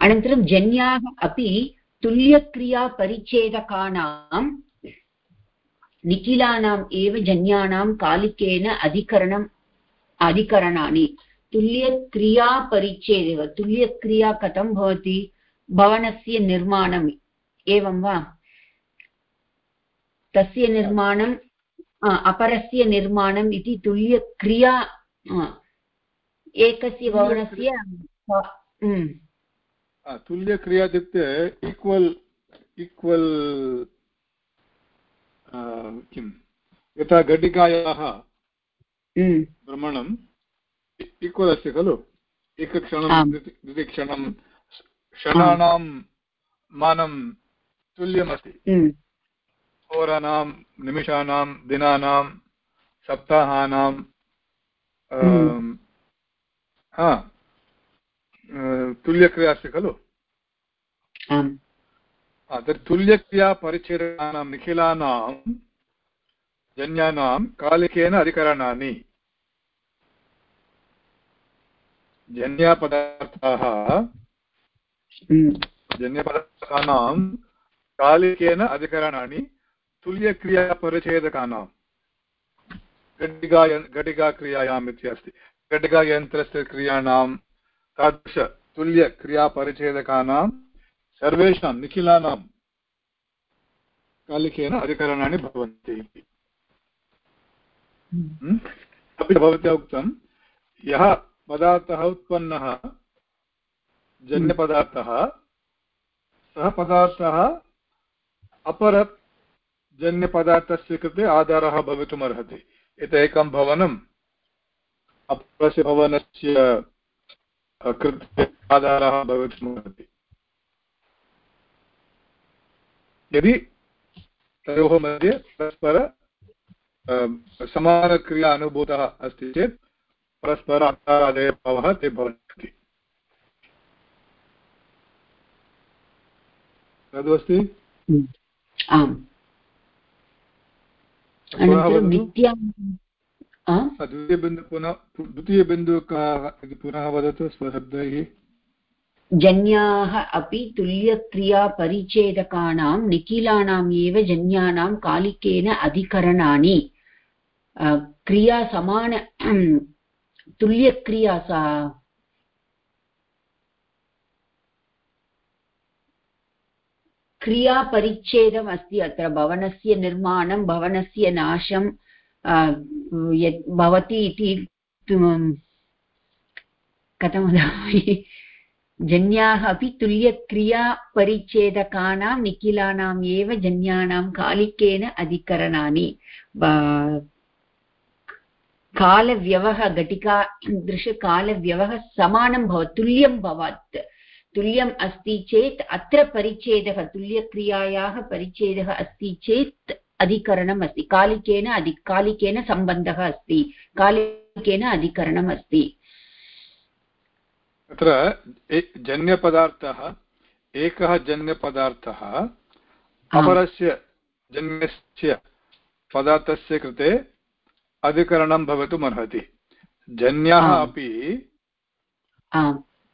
अनन्तरं जन्याः अपि तुल्यक्रियापरिच्छेदकानां निखिलानाम् एव जन्यानां कालिकेन अधिकरणम् अधिकरणानि। तुल्यक्रियापरिच्छेदेव तुल्यक्रिया कथं भवति भवनस्य निर्माणम् एवं वा? तस्य निर्माणम् अपरस्य निर्माणम् इति तुल्यक्रिया एकस्य भवनस्य तुल्यक्रिया इत्युक्ते इक्वल् इक्वल् किं यथा घटिकायाः हम्म। भ्रमणम् इक्वल् अस्ति खलु? एकक्षणं द्वितीक्षणं क्षणानां मानं तुल्यमस्ति। हम्म। होराणां निमिषाणां दिनानां सप्ताहानां हम्म। तुल्यक्रिया अस्ति खलु? तर्हि तुल्यक्रियापरिच्छेदानां निखिलानां जन्यानां कालिकेन अधिकरणानि। जन्यपदार्थाः। जन्यपदार्थानां कालिकेन अधिकरणानि तुल्यक्रियापरिच्छेदकानां घटिका घटिकाक्रियायाम् इति अस्ति। घटिकायन्त्रस्य क्रियाणां तादृशतुल्यक्रियापरिच्छेदकानां सर्वेषां निखिलानां कालिकेन अधिकरणानि भवन्ति हम्म? अपि भवत्या उक्तं यः पदार्थः उत्पन्नः जन्यपदार्थः सः पदार्थः अपरजन्यपदार्थस्य कृते आधारः भवितुमर्हति। यत् एकं भवनम् अपरस्य भवनस्य कृते आधारः भवितुमर्हति। यदि तयोः मध्ये परस्पर समानक्रिया अनुभूतः अस्ति चेत् परस्पर आधारादयभावः ते भवन्ति। तदस्ति? आम्। द्वितीयबिन्दु पुनः द्वितीयबिन्दु पुनः वदतु स्वशब्दैः। जन्याः अपि तुल्यक्रियापरिच्छेदकानां निखिलानाम् एव जन्यानां कालिकेन अधिकरणानि। क्रिया तुल्यक्रिया सा। क्रियापरिच्छेदम् अस्ति अत्र, भवनस्य निर्माणं, भवनस्य नाशं यत् भवति इति कथं वदामि? जन्याः अपि तुल्यक्रियापरिच्छेदकानां निखिलानाम् एव जन्यानां कालिकेन अधिकरणानि। कालव्यवः घटिकादृशकालव्यवः समानं भवत्, तुल्यं भवत्। तुल्यम् अस्ति चेत् अत्र परिच्छेदः, तुल्यक्रियायाः परिच्छेदः अस्ति चेत् अधिकरणम् अस्ति। कालिकेन अधि, कालिकेन सम्बन्धः अस्ति। कालिकेन अधिकरणम् अस्ति। तत्र जन्यपदार्थः एकः जन्यपदार्थः अपरस्य जन्यस्य पदार्थस्य कृते अधिकरणं भवितुमर्हति। जन्याः अपि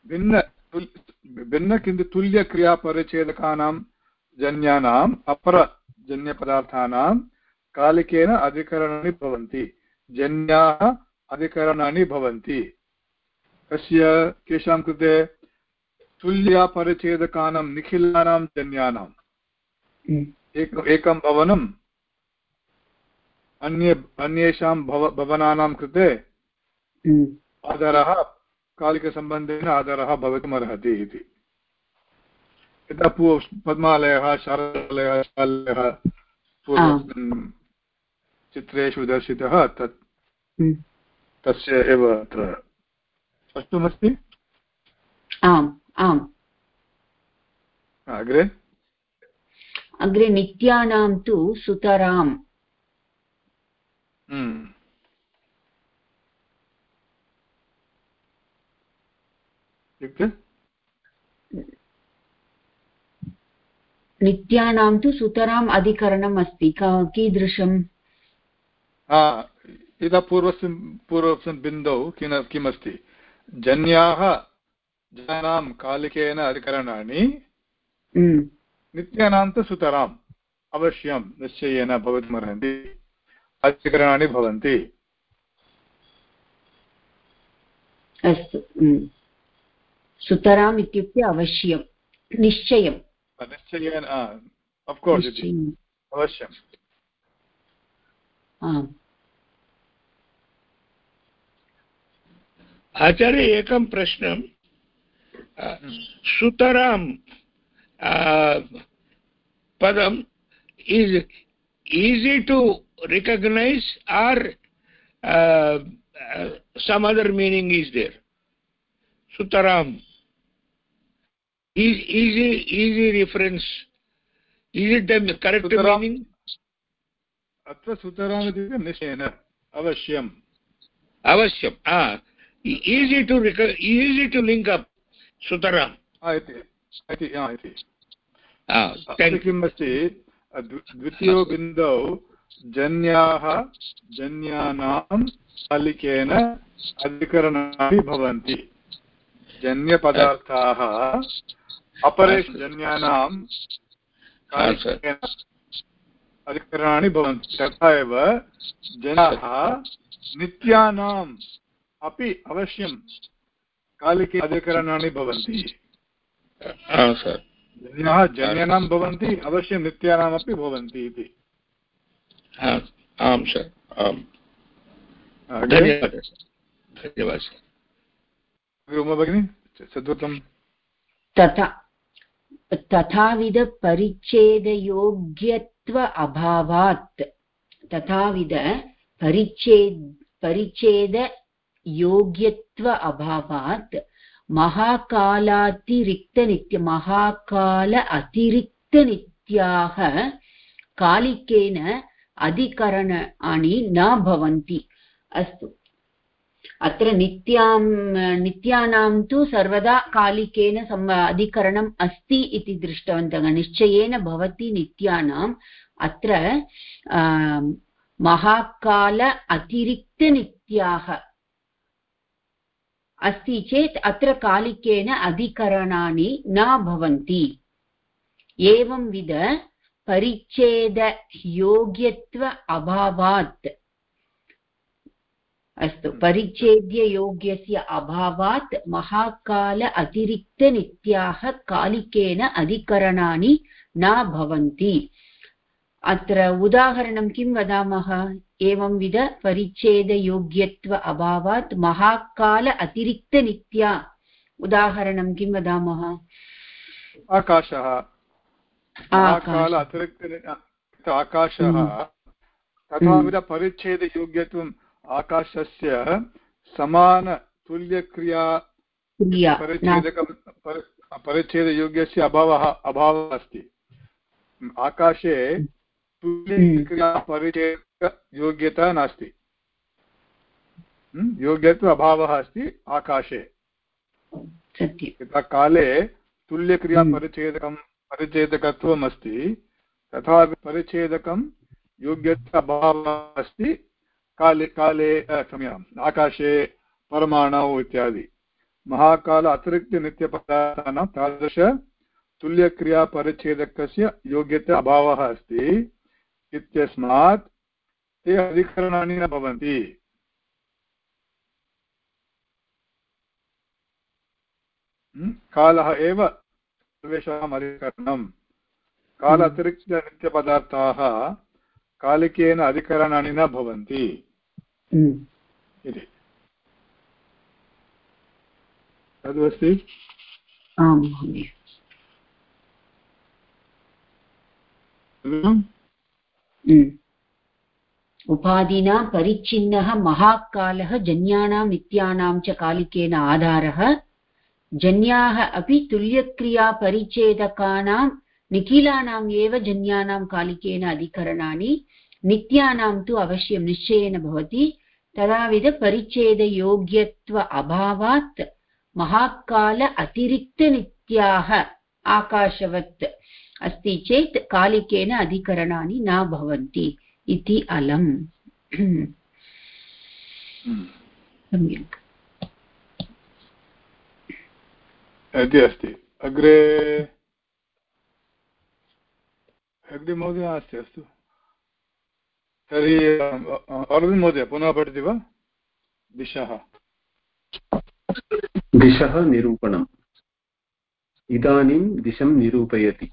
भिन्न भिन्न किन्तु तुल्यक्रियापरिच्छेदकानां जन्यानाम् अपरजन्यपदार्थानां कालिकेन अधिकरणानि भवन्ति। जन्याः अधिकरणानि भवन्ति। कस्य केषां कृते तुल्यापरिच्छेदकानां निखिलानां जन्यानाम्। एक एकं भवनम् अन्ये अन्येषां भव भवनानां कृते आधारः कालिकसम्बन्धेन आधारः भवितुमर्हति इति। यथा पूर्व पद्मालयः शारदालयः शालयः पूर्वस्मिन् चित्रेषु दर्शितः तत् तस्य एव अत्र स्पष्टमस्ति आम् आम्। अग्रे? अग्रे नित्यानां तु सुतराम्। इत्युक्ते? नित्यानां तु सुतराम् अधिकरणम् अस्ति। कीदृशम्? यदा पूर्वस्मिन् पूर्वस्मिन् बिन्दौ किम किमस्ति? जन्याः जनानां कालिकेन अधिकरणानि नित्यानां तु सुतराम् अवश्यं निश्चयेन भवितुमर्हन्ति अधिकरणानि भवन्ति। अस्तु सुतराम् इत्युक्ते अवश्यं निश्चयं। निश्चयेन। अवश्यम्। आम्। आचार्य एकं प्रश्नं। हम्म। सुतरां पदम् is easy to recognise are some other meaning is there सुतरां। Easy easy reference is it correct meaning अत्र सुतराम् इत्युक्ते निश्चयेन अवश्यम्। अवश्यं easy to easy to link up sutaram. इति किम् अस्ति द्वितीयो बिन्दौ जन्याः जन्यानां कालिकेन अधिकरणानि भवन्ति जन्यपदार्थाः अपरेषु जन्यानां अधिकरणानि भवन्ति तथा एव जनाः नित्यानाम् अपि अवश्यं कालिके अधिकरणानि भवन्ति। जन्याः जन्यानां भवन्ति अवश्यं नित्यानामपि भवन्ति इति। आम् सर् आम्। धन्यवादः धन्यवादः भगिनि चतुर्थं। तथा तथाविधपरिच्छेदयोग्यत्व अभावात्। तथाविध परिच्छेद परिच्छेदयोग्यत्व अभावात् महाकालातिरिक्तनित्य महाकाल अतिरिक्तनित्याः कालिकेन अधिकरणानि न भवन्ति। अस्तु। अत्र नित्यां नित्यानां तु सर्वदा कालिकेन सम्, अधिकरणम् अस्ति इति दृष्टवन्तः। निश्चयेन भवति नित्यानाम्। अत्र महाकाल अतिरिक्तनित्याः अस्ति चेत् अत्र कालिकेन अधिकरणानि न भवन्ति। एवंविध परिच्छेदयोग्यत्व अभावात्। अस्तु, परिच्छेद्ययोग्यस्य अभावात् महाकाल अतिरिक्तनित्याः कालिकेन अधिकरणानि न भवन्ति। अत्र उदाहरणं किं वदामः? एवंविध परिच्छेदयोग्यत्व अभावात् महाकाल अतिरिक्तनित्या। उदाहरणं किं वदामः? आकाशः। महाकाल अतिरिक्त आकाशः। हम्म। तथाविधपरिच्छेदयोग्यत्वम् आकाशस्य समानतुल्यक्रिया परिच्छेदकं परिच्छेदयोग्यस्य अभावः अभावः अस्ति। आकाशे तुल्यक्रियापरिचययोग्यता नास्ति। योग्यत्व अभावः अस्ति आकाशे। यथा काले तुल्यक्रियापरिच्छेदकं परिच्छेदकत्वम् अस्ति तथा परिच्छेदकं योग्यत्व अभावः अस्ति काले काले क्षम्यताम् आकाशे परमाणौ इत्यादि। महाकाल अतिरिक्तनित्यपदार्थानां तादृश तुल्यक्रियापरिच्छेदकस्य योग्यता अभावः अस्ति। इत्यस्मात् ते अधिकरणानि न भवन्ति। कालः एव सर्वेषाम् अधिकरणम्। काल अतिरिक्तनित्यपदार्थाः कालिकेन अधिकरणानि न भवन्ति। इति। तदस्ति? आम् उपाधिना परिच्छिन्नः महाकालः जन्यानां नित्यानां च कालिकेन आधारः। जन्याः अपि तुल्यक्रियापरिच्छेदकानां निखिलानाम् एव जन्यानां कालिकेन अधिकरणानि, नित्यानां तु अवश्यं निश्चयेन भवति। तदाविधपरिच्छेदयोग्यत्व अभावात् महाकाल अतिरिक्तनित्याः आकाशवत्। अस्ति चेत् कालिकेन अधिकरणानि न भवन्ति इति अलम्। सम्यक्। इति अस्ति। अग्रे अग्रे महोदय अस्ति अस्तु। तर्हि अरविन्द महोदय पुनः पठति वा? दिशः। दिशः निरूपणम्। इदानीं दिशं निरूपयति।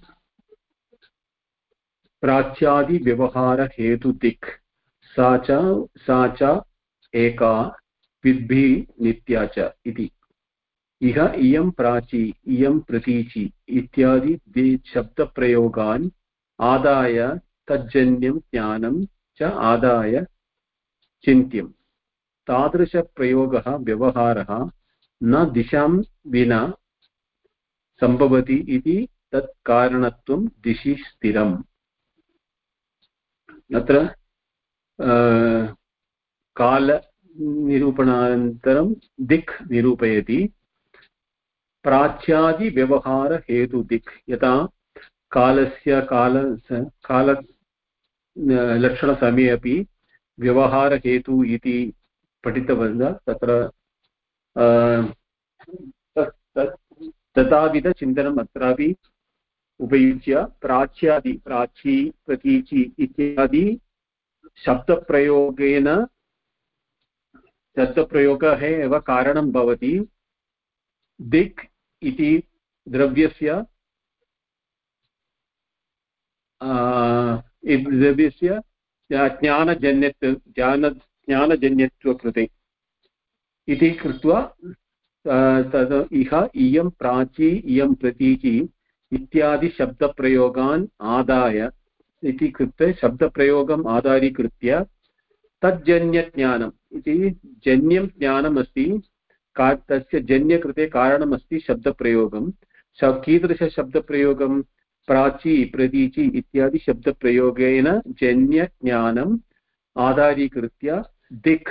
प्राच्यादिव्यवहारहेतुदिक् सा च सा च, एका, विद्भिः, नित्या च इति। इह इयं प्राची, इयं प्रतीचि इत्यादि शब्दप्रयोगान् आदाय, तज्जन्यं, ज्ञानं च आदाय, चिन्त्यम्। तादृशप्रयोगः, व्यवहारः न दिशां विना सम्भवति इति तत् दिशि स्थिरम्। अत्र कालनिरूपणानन्तरं दिक् निरूपयति। प्राच्यादिव्यवहारहेतुदिक्, यथा कालस्य काल काल लक्षणसमये अपि व्यवहारहेतु इति पठितवन्तः, तत्र तथाविधचिन्तनम् अत्रापि उपयुज्य प्राच्यादि, प्राची, प्रतीचि इत्यादि शब्दप्रयोगेन शब्दप्रयोगः एव कारणं भवति। दिक् इति द्रव्यस्य द्रव्यस्य ज्ञानजन्यत्व ज्ञान, ज्ञानजन्यत्वकृते। इति कृत्वा तद्, इह, इयं प्राची, इयं प्रतीचि इत्यादि शब्दप्रयोगान् आदाय इति कृत्वा शब्दप्रयोगम् आधारीकृत्य तज्जन्यज्ञानम् इति जन्यं ज्ञानमस्ति, का तस्य जन्यकृते कारणमस्ति शब्दप्रयोगं। कीदृशशब्दप्रयोगं? प्राची प्रतीचि इत्यादि शब्दप्रयोगेन जन्यज्ञानम् आधारीकृत्य दिक्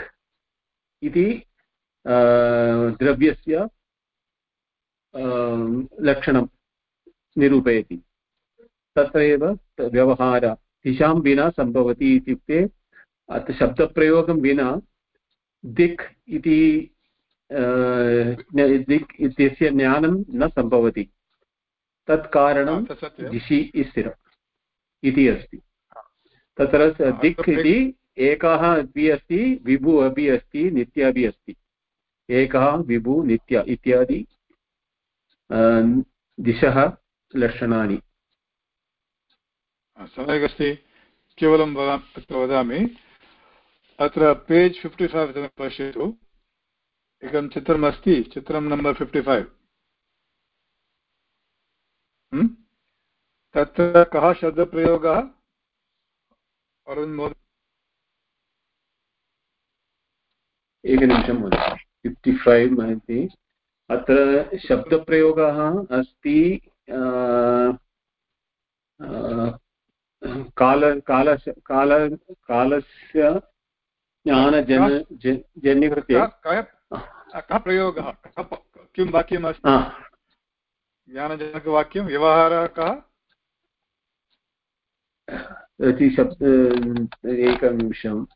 इति द्रव्यस्य लक्षणं निरूपयति। तत्र एव व्यवहार दिशां विना सम्भवति इत्युक्ते अत्र शब्दप्रयोगं विना दिक् इति दिक् इत्यस्य ज्ञानं न सम्भवति। तत् कारणं दिशि स्थिरम् इति अस्ति। तत्र दिक् इति एकः अपि अस्ति विभु अपि अस्ति नित्य अपि अस्ति। एकः विभु नित्य इत्यादि दिशः लक्षणानि। सम्यक् अस्ति केवलं अत्र वदामि। अत्र पेज् फिफ्टि फैव् पश्यतु। एकं चित्रमस्ति चित्रं नम्बर् फिफ्टि फैव् तत्र कः शब्दप्रयोगः? अरुण् महोदय एकनिमिषं महोदय। फिफ्टि फैव् मध्ये अत्र शब्दप्रयोगः अस्ति। काल काल काल कालस्य ज्ञानजन जन्यकृत्य कः प्रयोगः? किं वाक्यम् अस्ति ज्ञानजनकवाक्यं व्यवहारः कः? इति शब्द एकनिमिषम्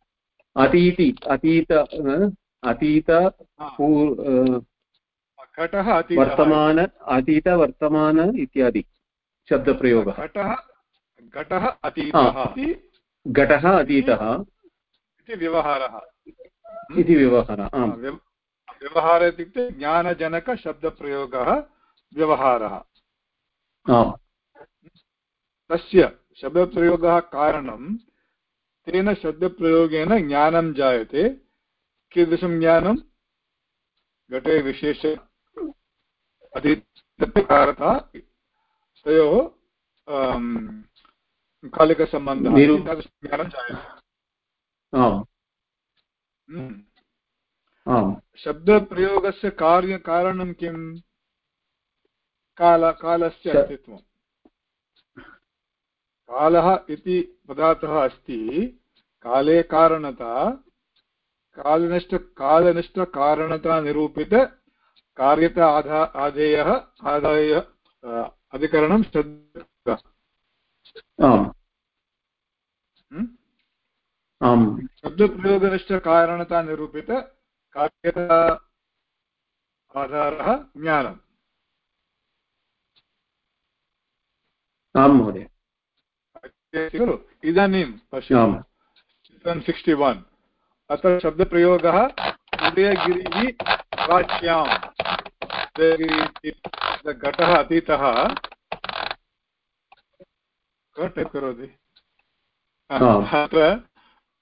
अतीति अतीत अतीत घटः वर्तमान अतीत वर्तमान इत्यादि शब्दप्रयोगः। घटः घटः अतीतः घटः अतीतः। इति व्यवहारः। इति व्यवहारः आम्। व्यवहारः इत्युक्ते ज्ञानजनकशब्दप्रयोगः व्यवहारः। आम्। तस्य शब्दप्रयोगः कारणं तेन शब्दप्रयोगेन ज्ञानं जायते। कीदृशं ज्ञानं? घटे विशेष अतीतकारता तयोः कालिकसम्बन्धः हम्म। शब्दप्रयोगस्य कार्यकारणं किं? काल कालस्य अस्तित्वं। कालः इति पदार्थः अस्ति काले कारणता कालनिष्ठ कालनिष्ठकारणतानिरूपित कार्यत आधा आधेयः आदाय अधिकरणं श्रद्धा। आम्। शब्दप्रयोगनिष्ठकारणतानिरूपित कार्यत आधारः ज्ञानम्। आं महोदय। खलु? इदानीं पश्यामः सिक्स्टि वन्। अत्र शब्दप्रयोगः उदयगिरिः घटः अतीतः करोति? अत्र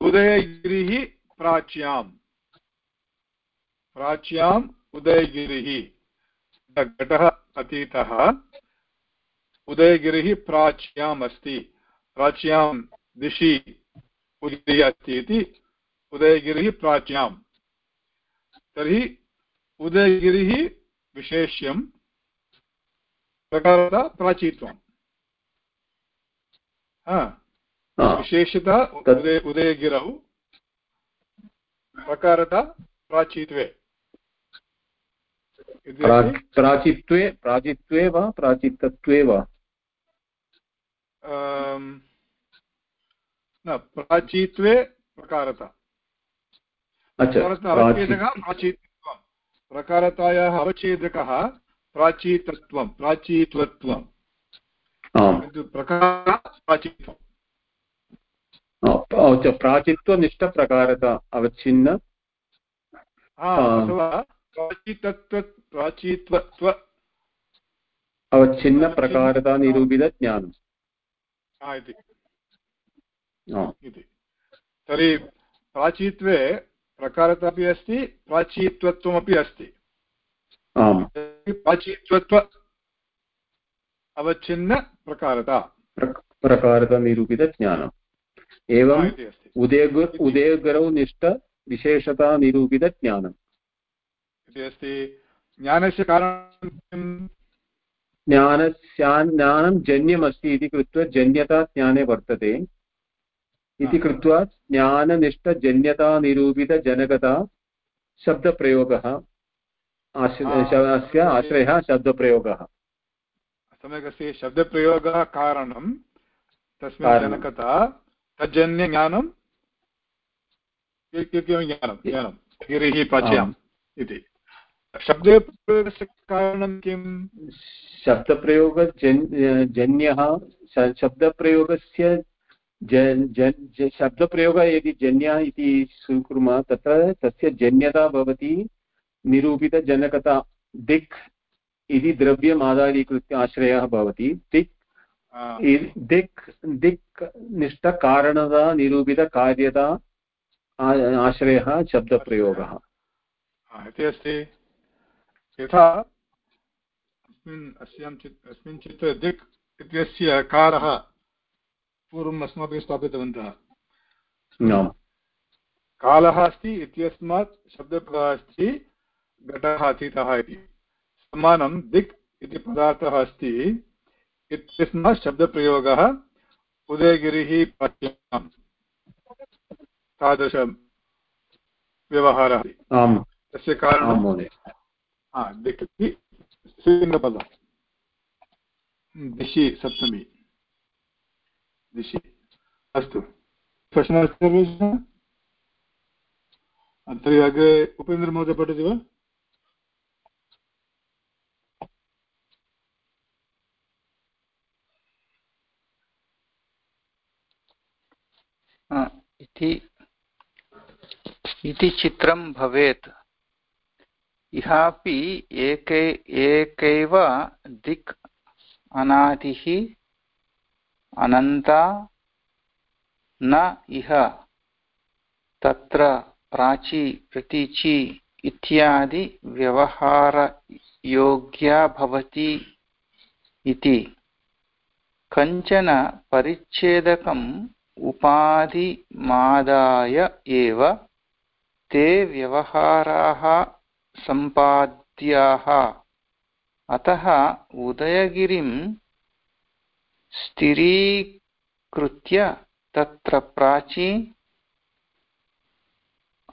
उदयगिरिः प्राच्याम्। प्राच्याम् उदयगिरिः। घटः अतीतः उदयगिरिः प्राच्याम् अस्ति। प्राच्यां दिशि उदयगिरिः अस्ति इति उदयगिरिः प्राच्याम्। तर्हि उदयगिरिः विशेष्यं प्रकारता प्राचीत्वं। विशेषतः उदय उदयगिरौ प्रकारता प्राचीत्वे। प्राचित्वे प्राचित्वे वा प्राचित्तत्वे वा? न प्राचीत्वे प्रकारता। अवच्छेदकः प्राचीत्वं प्रकारतायाः अवच्छेदकः प्राचीतत्वं प्राचीत्वत्वं किन्तु प्रकार प्राचीत्वं प्राचित्वनिष्ठप्रकारता अवच्छिन्न। प्राचीतत्व प्राचीत्वत्व अवच्छिन्नप्रकारता निरूपितज्ञानम् इति। तर्हि प्राचीत्वे प्रकारता अपि अस्ति प्राचीत्वत्वमपि अस्ति। प्राचीत्वत्व अवच्छिन्नप्रकारता प्रकारतनिरूपितज्ञानम् एवम् उदयगु उदयगुरौ निष्ठ विशेषतानिरूपितज्ञानम् इति अस्ति। ज्ञानस्य कारणं ज्ञानस्या ज्ञानं जन्यमस्ति इति कृत्वा जन्यता ज्ञाने वर्तते। इति कृत्वा ज्ञाननिष्ठजन्यतानिरूपितजनकता शब्दप्रयोगः अस्य आश्रयः शब्दप्रयोगः। सम्यक् अस्ति शब्दप्रयोगः कारणं तस्मिन् जनकता तज्जन्यज्ञानं ज्ञानं ज्ञानं गिरिः प्राच्याम् इति। शब्दप्रयोगस्य कारणं किम्? शब्दप्रयोगजन्यः शब्दप्रयोगस्य शब्दप्रयोगः यदि जन्यः इति स्वीकुर्मः तत्र तस्य जन्यता भवति निरूपितजनकता। दिक् इति द्रव्यम् आधारीकृत्य आश्रयः भवति। दिक् दिक् दिक् निष्ठकारणता निरूपितकार्यता आश्रयः शब्दप्रयोगः। इति अस्ति। यथा अस्मिन् अस्यां चित् अस्मिन् चित्रे दिक् इत्यस्य कारः पूर्वम् अस्माभिः स्थापितवन्तः। कालः अस्ति इत्यस्मात् शब्दप्रः अस्ति घटः अतीतः इति। समानं दिक् इति पदार्थः अस्ति इत्यस्मात् शब्दप्रयोगः उदयगिरिः पाठ्यम्। तादृश व्यवहारः। तस्य कारणं दिक् इति स्त्रीलिङ्गपदं दिशि सप्तमी। दिशि अस्तु। प्रश्नः अस्ति सर्वेषाम् तर्हि अग्रे उपेन्द्रमहोदय पठति वा? इति चित्रं भवेत्। इहापि एकै, एकैव दिक् अनादिः अनन्ता न इह, तत्र प्राची, प्रतीचि इत्यादि व्यवहारयोग्या भवति इति। कञ्चन परिच्छेदकम् उपाधिमादाय एव ते व्यवहाराः सम्पाद्याः। अतः उदयगिरिं स्थिरीकृत्य तत्र प्राची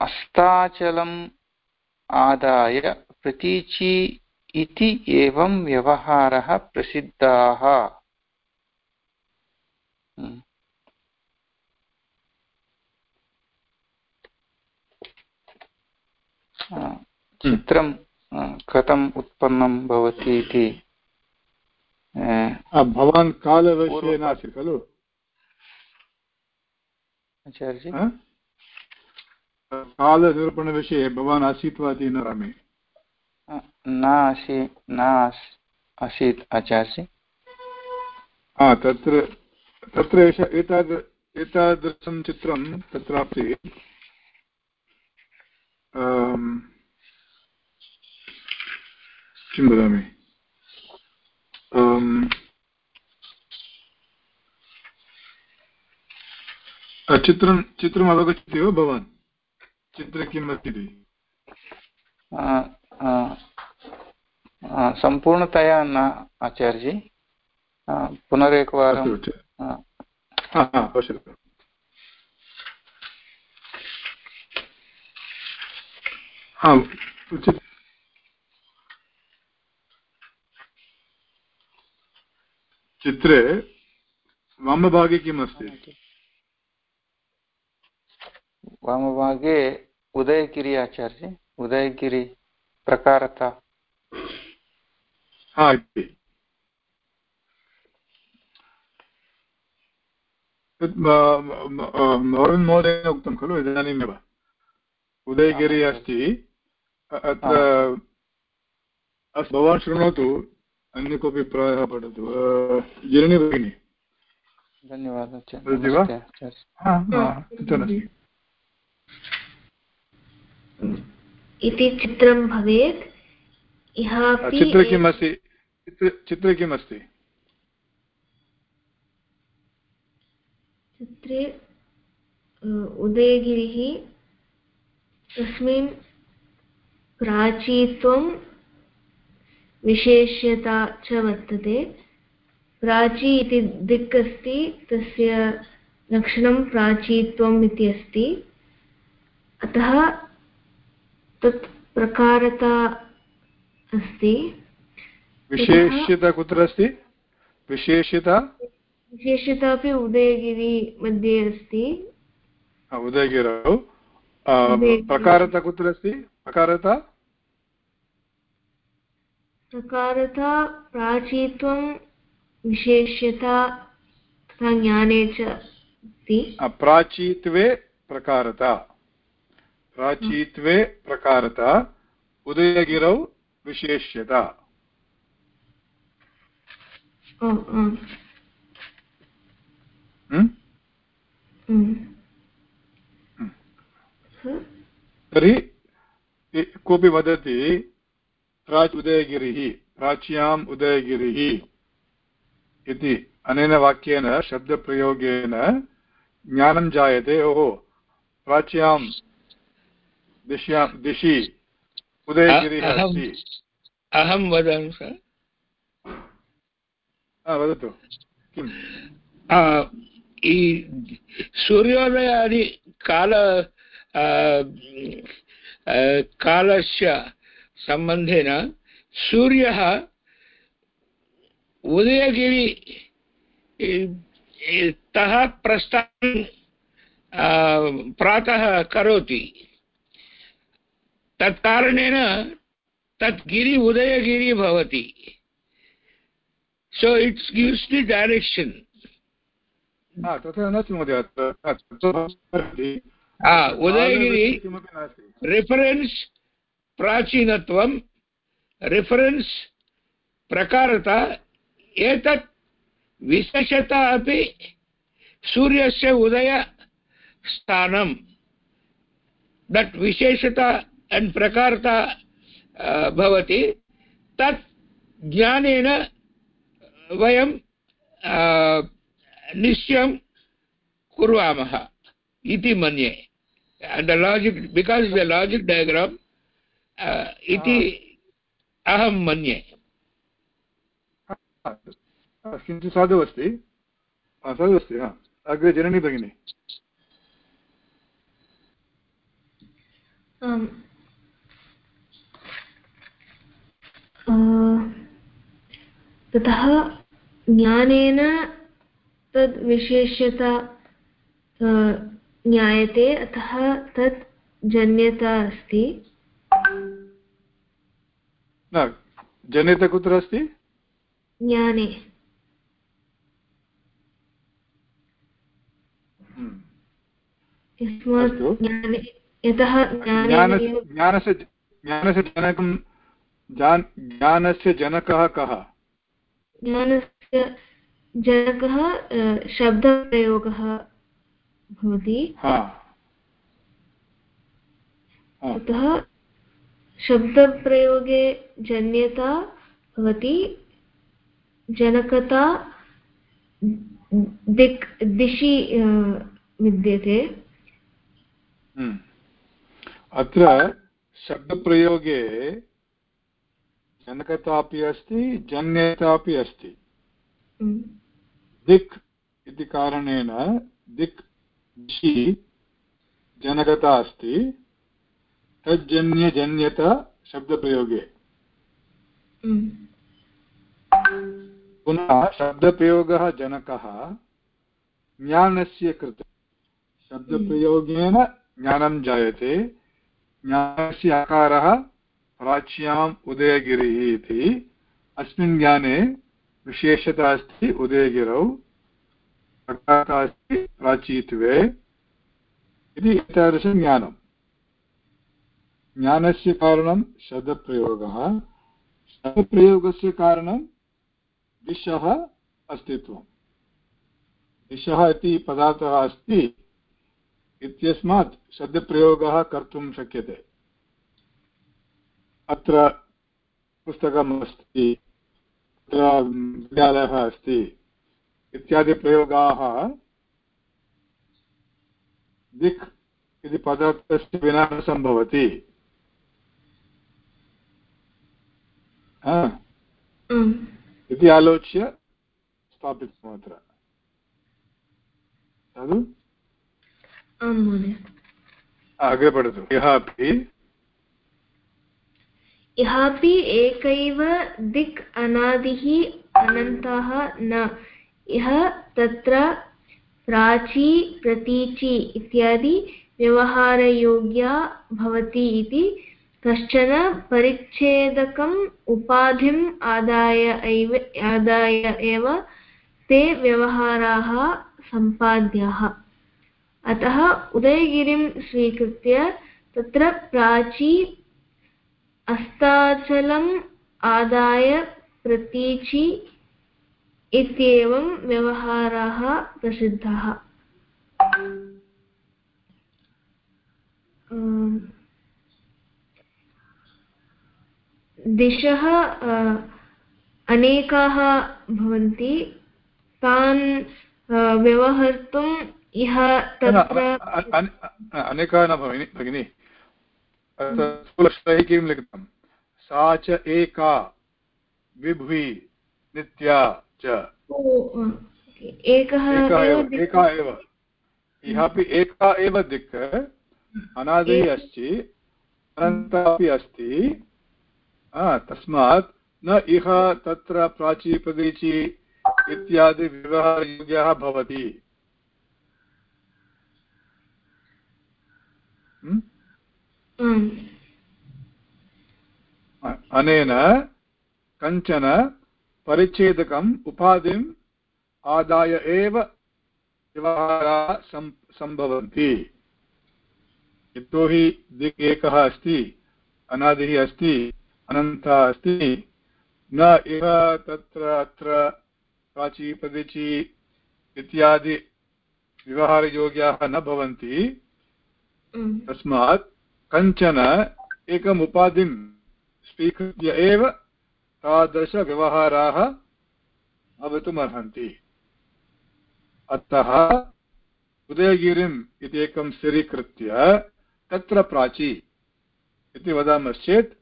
अस्ताचलम् आदाय प्रतीची इति एवं व्यवहारः प्रसिद्धाः। हम्म। चित्रं कथम् उत्पन्नं भवति इति? भवान् कालविषये नास्ति खलु? कालनिरूपणविषये भवान् आसीत् वा इति न रामे न आसीत् आचार्य तत्र तत्र एष एताद् एतादृशं चित्रं तत्रापि किं वदामि? चित्रं चित्रम् अवगच्छति वा भवान्? चित्रे किम् अस्ति इति सम्पूर्णतया न आचार्यजी। पुनरेकवारं पश्यतु चित्रे वामभागे किम् अस्ति? वामभागे। उदयगिरि आचार्य उदयगिरि प्रकारता। हा इति। वरुण् महोदयेन उक्तं खलु इदानीमेव उदयगिरि अस्ति। अत्र भवान् शृणोतु अन्य कोऽपि प्रायः पठतु जननी भगिनी धन्यवादः इति चित्रं भवेत्। चित्रे किम् अस्ति चित्रे किम् अस्ति चित्रे उदयगिरिः तस्मिन् प्राचीत्वं विशेष्यता च वर्तते। प्राची इति दिक् अस्ति तस्य लक्षणं प्राचीत्वम् इति अस्ति। अतः तत् प्रकारता अस्ति। विशेष्यता कुत्र अस्ति? विशेष्यता? विशेषता अपि उदयगिरि मध्ये अस्ति। उदयगिरौ। प्रकारता कुत्र अस्ति? प्रकारता? प्रकारता प्राचीत्वं विशेष्यता तथा ज्ञाने च अस्ति। प्राचीत्वे प्रकारता। प्राचीत्वे प्रकारता उदयगिरौ विशेष्यता। तर्हि कोऽपि वदति प्राच् उदयगिरिः प्राच्याम् उदयगिरिः इति अनेन वाक्येन शब्दप्रयोगेन ज्ञानं जायते। ओहो प्राच्यां दिश्यां दिशि उदयगिरिः अस्ति। अहं वदामि सर् वदतु। किम्? सूर्योदयादि काल कालस्य सम्बन्धेन सूर्यः उदयगिरि तः प्रस्थानं प्रातः करोति। तत्कारणेन तत् गिरि उदयगिरि भवति। So it's gives the direction तथा नास्ति महोदय उदयगिरि रेफरेन्स् प्राचीनत्वं रेफरेन्स् प्रकारता, एतत् विशेषता अपि सूर्यस्य उदयस्थानं दट् विशेषता अण्ड् प्रकारता भवति। तत् ज्ञानेन वयं निश्चयं कुर्वामः इति मन्ये। The logic because the logic diagram इति अहं मन्ये। किञ्चित् साधु अस्ति साधु अस्ति अग्रे जननी भगिनी। ततः ज्ञानेन तद् विशेष्यता ज्ञायते अतः तत् जन्यता अस्ति। न कुत्र अस्ति? ज्ञाने। ज्ञानस्य ज्ञानस्य जनकं ज्ञानस्य जनकः कः? ज्ञानस्य जनकः शब्दप्रयोगः भवति। अतः शब्दप्रयोगे जन्यता भवति जनकता दिक् दिशि विद्यते हम्म। अत्र शब्दप्रयोगे जनकता अपि अस्ति जन्यता अपि अस्ति हम्म। दिक् इति कारणेन दिक् दिशि जनकता अस्ति तज्जन्यजन्यता शब्दप्रयोगे। हम्म। पुनः शब्दप्रयोगः जनकः ज्ञानस्य कृते। शब्दप्रयोगेन ज्ञानं जायते ज्ञानस्य आकारः प्राच्याम् उदयगिरिः इति। अस्मिन् ज्ञाने विशेषता अस्ति उदयगिरौ अस्ति प्राचीत्वे। इति एतादृशं ज्ञानम्। ज्ञानस्य कारणं शब्दप्रयोगः। शब्दप्रयोगस्य कारणं दिशः अस्तित्वं दिशः इति पदार्थः अस्ति इत्यस्मात् शब्दप्रयोगः कर्तुं शक्यते। अत्र पुस्तकम् अस्ति अत्र विद्यालयः अस्ति, इत्यादिप्रयोगाः। दिक् इति पदार्थस्य विना न सम्भवति। इति आलोच्य स्थापितम् अत्र खलु अग्रे पठतु यः अपि यः अपि एकैव दिक् अनादिः अनन्तः न। यः तत्र प्राची प्रतीचि इत्यादि व्यवहारयोग्या भवति इति कश्चन परिच्छेदकम् उपाधिम् आदाय एव आदाय एव ते व्यवहाराः सम्पाद्याः। अतः उदयगिरिं स्वीकृत्य तत्र प्राची अस्ताचलम् आदाय प्रतीचि इत्येवं व्यवहाराः प्रसिद्धाः। दिशः अनेकाः भवन्ति तान् व्यवहर्तुम् इह तत्र अनेकाः न भगिनि भगिनि। स्थूलश्रैः किं लिखितं? सा च एका विभुवि नित्या च। एकः एका एव इह अपि एका एव दिक्। अनादिः अस्ति अनन्ता अपि अस्ति। तस्मात् न इह तत्र प्राची प्रदीचि इत्यादि व्यवहारयोग्यः भवति। अनेन कञ्चन परिच्छेदकम् उपाधिम् आदाय एव व्यवहाराः सम्भवन्ति। यतोहि दिक् एकः अस्ति अनादिः अस्ति। अनन्तः अस्ति। न इह तत्र अत्र प्राची प्रदिचि इत्यादि व्यवहारयोग्याः न भवन्ति। तस्मात् कञ्चन एकम् उपाधिं स्वीकृत्य एव तादृशव्यवहाराः भवितुम् अर्हन्ति अतः उदयगिरिम् इति एकं स्थिरीकृत्य तत्र प्राची इति वदामश्चेत्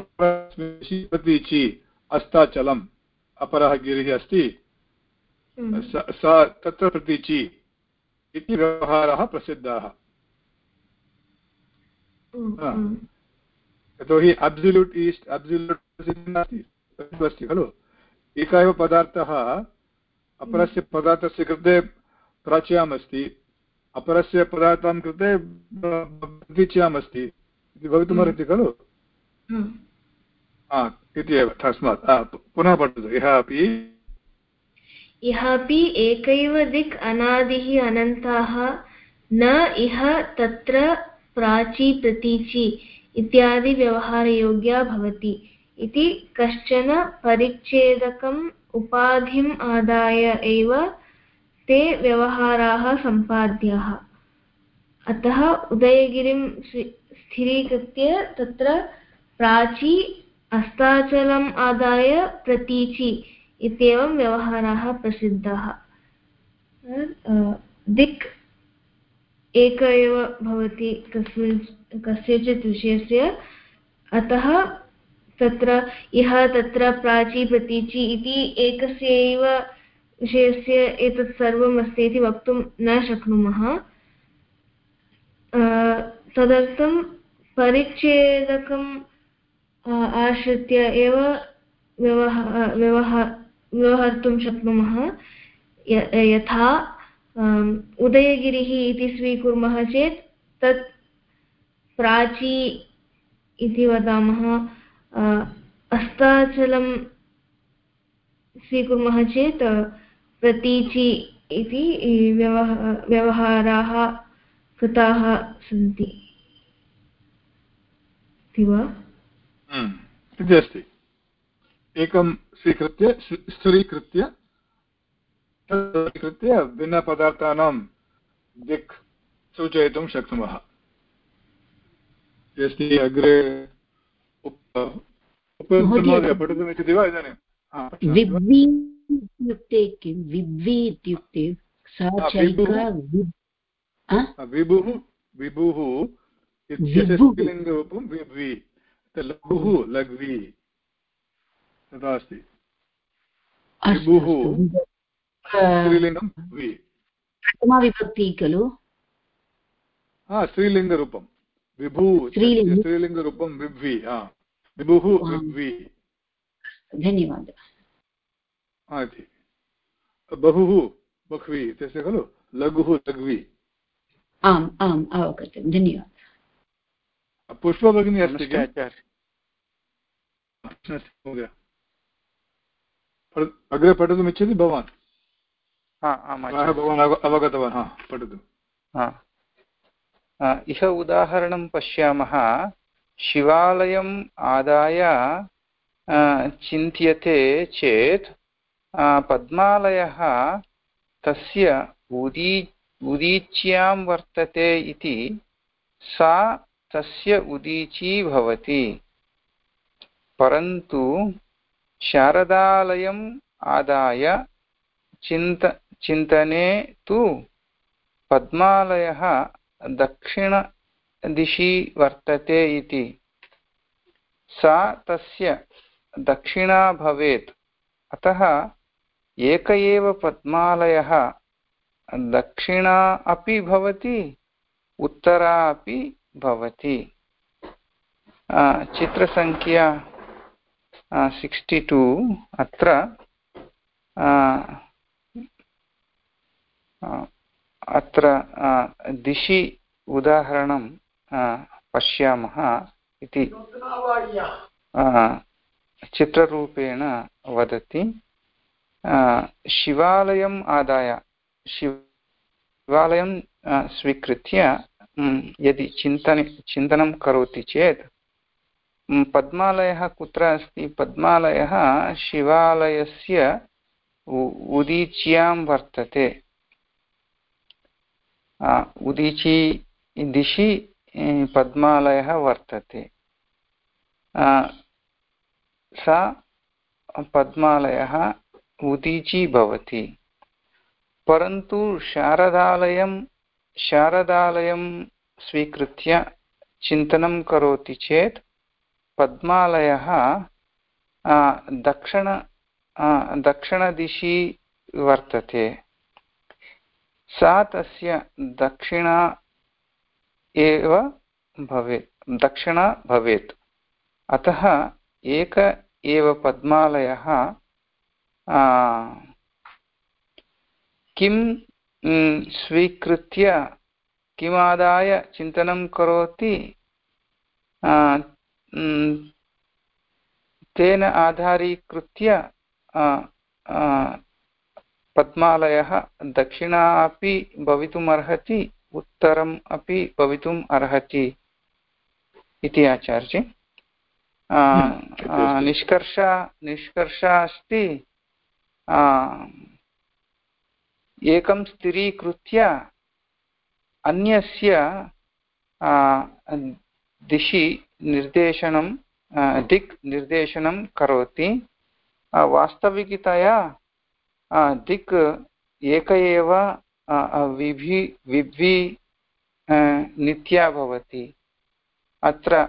प्रतीचि अस्ताचलम् अपरः गिरिः अस्ति। हम्म। सा तत्र प्रतीचि इति व्यवहारः प्रसिद्धाः। हम्म, हम्म। यतोहि अब्सुल्यूट् ईस्ट् अब्सुल्यूट् नास्ति। अस्ति खलु। एकः एव पदार्थः अपरस्य पदार्थस्य कृते प्राच्याम् अस्ति अपरस्य पदार्थां कृते प्रतीच्याम् अस्ति इति भवितुमर्हति खलु। इति एव तस्मात् पुनः पठतु यः अपि इह अपि एकैव दिक् अनादिः अनन्ताः न इह तत्र प्राची प्रतीचि इत्यादि व्यवहारयोग्या भवति इति कश्चन परिच्छेदकम् उपाधिम् आदाय एव ते व्यवहाराः सम्पाद्याः अतः उदयगिरिं स्थिरीकृत्य तत्र प्राची अस्ताचलम् आदाय प्रतीचि इत्येवं व्यवहाराः प्रसिद्धाः। दिक् एक एव भवति कस्मिन्, कस्यचित् विषयस्य। अतः तत्र, इह तत्र प्राची प्रतीचि इति एकस्य एव विषयस्य एतत् सर्वम् अस्ति इति वक्तुं न शक्नुमः। तदर्थं परिच्छेदकम् आश्रित्य एव व्यवहा व्यवहर्तुं शक्नुमः। यथा उदयगिरिः इति स्वीकुर्मः चेत् तत् प्राची इति वदामः। अस्ताचलं स्वीकुर्मः चेत् प्रतीचि इति व्यवह, व्यवहाराः कृताः सन्ति। वा? इति अस्ति। एकं स्वीकृत्य स्थिरीकृत्य स्वीकृत्य भिन्नपदार्थानां दिक् सूचयितुं शक्नुमः। अस्ति अग्रे पठितुमिच्छति वा इदानीं? इत्युक्ते किं? विद्वि इत्युक्ते विभुः। विभुः इत्यस्य स्त्रीलिङ्गरूपं विद्वि लघुः लघ्वी तथा अस्ति विभुः स्त्रीलिङ्गं वि। प्रथमाविभक्ति खलु। हा स्त्रीलिङ्गरूपं। विभु स्त्रीलिङ्गरूपं विभ्वि हा। विभुः विभ्वि। धन्यवादः। इति। बहुः बह्वी इत्यस्य खलु? लघुः लघ्वी। आम् आम् अवगतं। धन्यवादः। पुष्पभगिनी अस्ति अग्रे पठितुमिच्छति भवान् भवान् अवगतवान् हा पठतु इह उदाहरणं पश्यामः शिवालयम् आदाय चिन्त्यते चेत् पद्मालयः तस्य उदी उदीच्यां वर्तते इति सा तस्य उदीची भवति। परन्तु शारदालयम् आदाय चिन्त, चिन्तने तु पद्मालयः दक्षिणदिशि वर्तते इति। सा तस्य दक्षिणा भवेत्। अतः एक एव पद्मालयः दक्षिणा अपि भवति, उत्तरा अपि भवति। चित्रसङ्ख्या सिक्स्टि टु, अत्र अत्र दिशि उदाहरणं पश्यामः इति चित्ररूपेण वदति। शिवालयम् आदाय, शिवालयं स्वीकृत्य यदि चिन्तन, चिन्तनं करोति चेत् पद्मालयः कुत्र अस्ति? पद्मालयः शिवालयस्य उदीच्यां वर्तते। उदीची दिशि पद्मालयः वर्तते। सा पद्मालयः उदीची भवति। परन्तु शारदालयं शारदालयं स्वीकृत्य चिन्तनं करोति चेत् पद्मालयः दक्षिण दक्षिणदिशि वर्तते। सा तस्य दक्षिणा एव भवेत् दक्षिणा भवेत्। अतः एक एव पद्मालयः किं स्वीकृत्य किमादाय चिन्तनं करोति? तेन आधारीकृत्य पद्मालयः दक्षिणा अपि भवितुम् अर्हति उत्तरम् अपि भवितुम् अर्हति इति आचार्य। निष्कर्ष निष्कर्ष अस्ति। एकं स्थिरीकृत्य अन्यस्य दिशि निर्देशनं दिक् निर्देशनं करोति। वास्तविकतया दिक् एक एव विभि विभि नित्या भवति। अत्र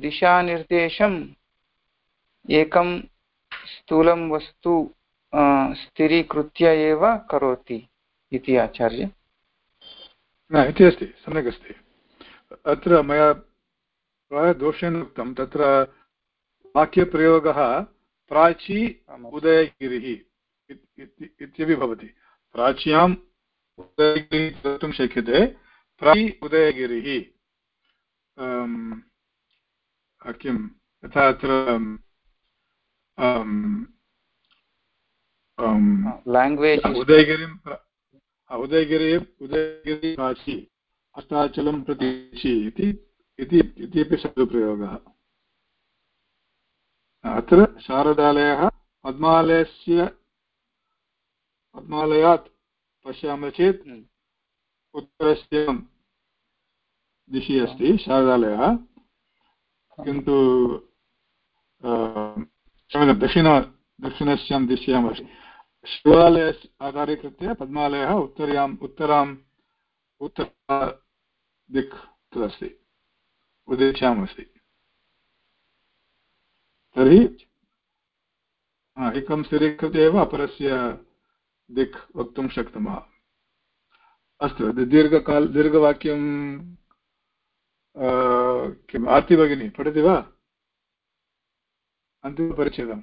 दिशानिर्देशम् एकं स्थूलं वस्तु स्थिरीकृत्य एव करोति इति आचार्य। न इति अस्ति सम्यक् अस्ति। अत्र मया प्रायः दोषेण उक्तं तत्र वाक्यप्रयोगः प्राची उदयगिरिः इत्यपि भवति। प्राच्याम् उदयगिरिः वक्तुं शक्यते। प्राची उदयगिरिः किं यथा अत्र लाङ्ग्वेज् उदयगिरिं उदयगिरि उदयगिरि प्राची अस्ताचलं प्रति इति इत्यपि शब्दप्रयोगः अत्र शारदालयः पद्मालयस्य पद्मालयात् पश्यामः चेत्। उत्तरस्य दिशि अस्ति शारदालयः किन्तु दक्षिण दक्षिणस्यां दिश्याम् अस्ति शिवालयस्य आधारीकृत्य पद्मालयः उत्तर्याम्, उत्तराम् उत्तर दिक् तदस्ति उदिश्याम् अस्ति तर्हि एकं स्थिरीकृत्य एव अपरस्य दिक् वक्तुं शक्नुमः। अस्तु दीर्घकाल, दीर्घवाक्यं किम्, आर्ति भगिनी, पठति वा? अन्तिमपरिच्छेदम्।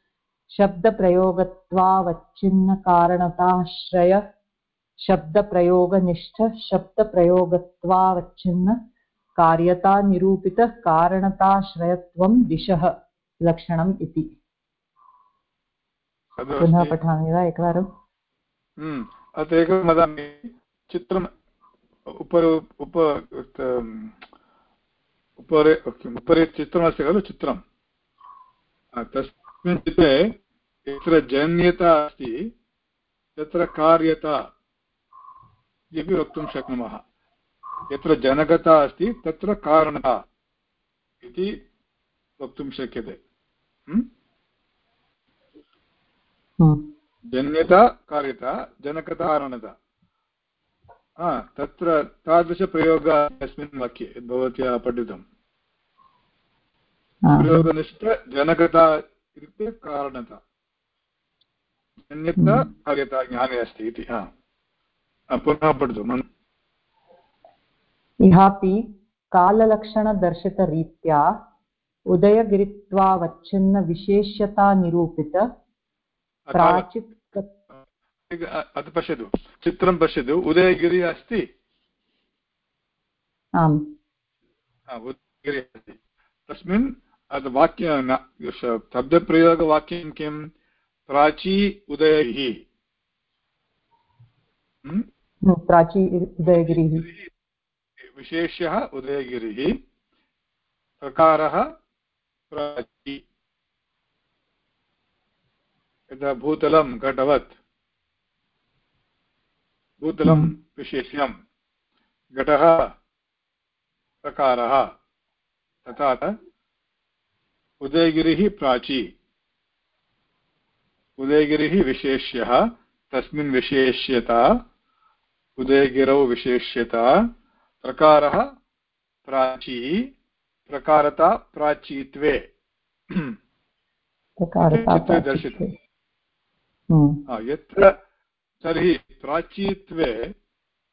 शब्दप्रयोगत्वावच्छिन्नकारणताश्रय शब्दप्रयोगनिष्ठ शब्दप्रयोगत्वावच्छिन्न कार्यतानिरूपितकारणताश्रयत्वं दिशः लक्षणम् इति पुनः पठामि वा एकवारम् अत्र एकं वदामि चित्रम् उपर उप उपरि उपरि चित्रमस्ति खलु चित्रं तस्मिन् चित्रे यत्र जन्यता अस्ति तत्र कार्यता इति वक्तुं शक्नुमः। यत्र जनकता अस्ति तत्र कारणता इति वक्तुं शक्यते? जन्यता कार्यता जनकता कारणता। तत्र तादृशप्रयोगः अस्मिन् वाक्ये भवत्या पठितम्। प्रयोगनिष्ठ जनकता इत्युक्ते कारणता। जन्यता कार्यता ज्ञाने अस्ति इति हा। पुनः पठतु। इहापि काललक्षणदर्शितरीत्या उदयगिरित्वावच्छिन्नविशेष्यतानिरूपित प्राचित् अत्र पश्यतु। चित्रं पश्यतु। उदयगिरि अस्ति? आम्। उदयगिरि अस्ति। तस्मिन् वाक्य शब्दप्रयोगवाक्यं किं प्राची उदयगिरिः प्राची उदयगिरिः विशेष्यः उदयगिरिः प्रकारः प्राची यथा भूतलं घटवत् भूतलं। विशेष्यं घटः प्रकारः तथा उदयगिरिः प्राची। उदयगिरिः विशेष्यः तस्मिन् विशेष्यता उदयगिरौ विशेष्यता प्रकारः प्राची प्रकारता प्राचीत्वे। दर्शितम् हम्म। यत्र तर्हि प्राचीत्वे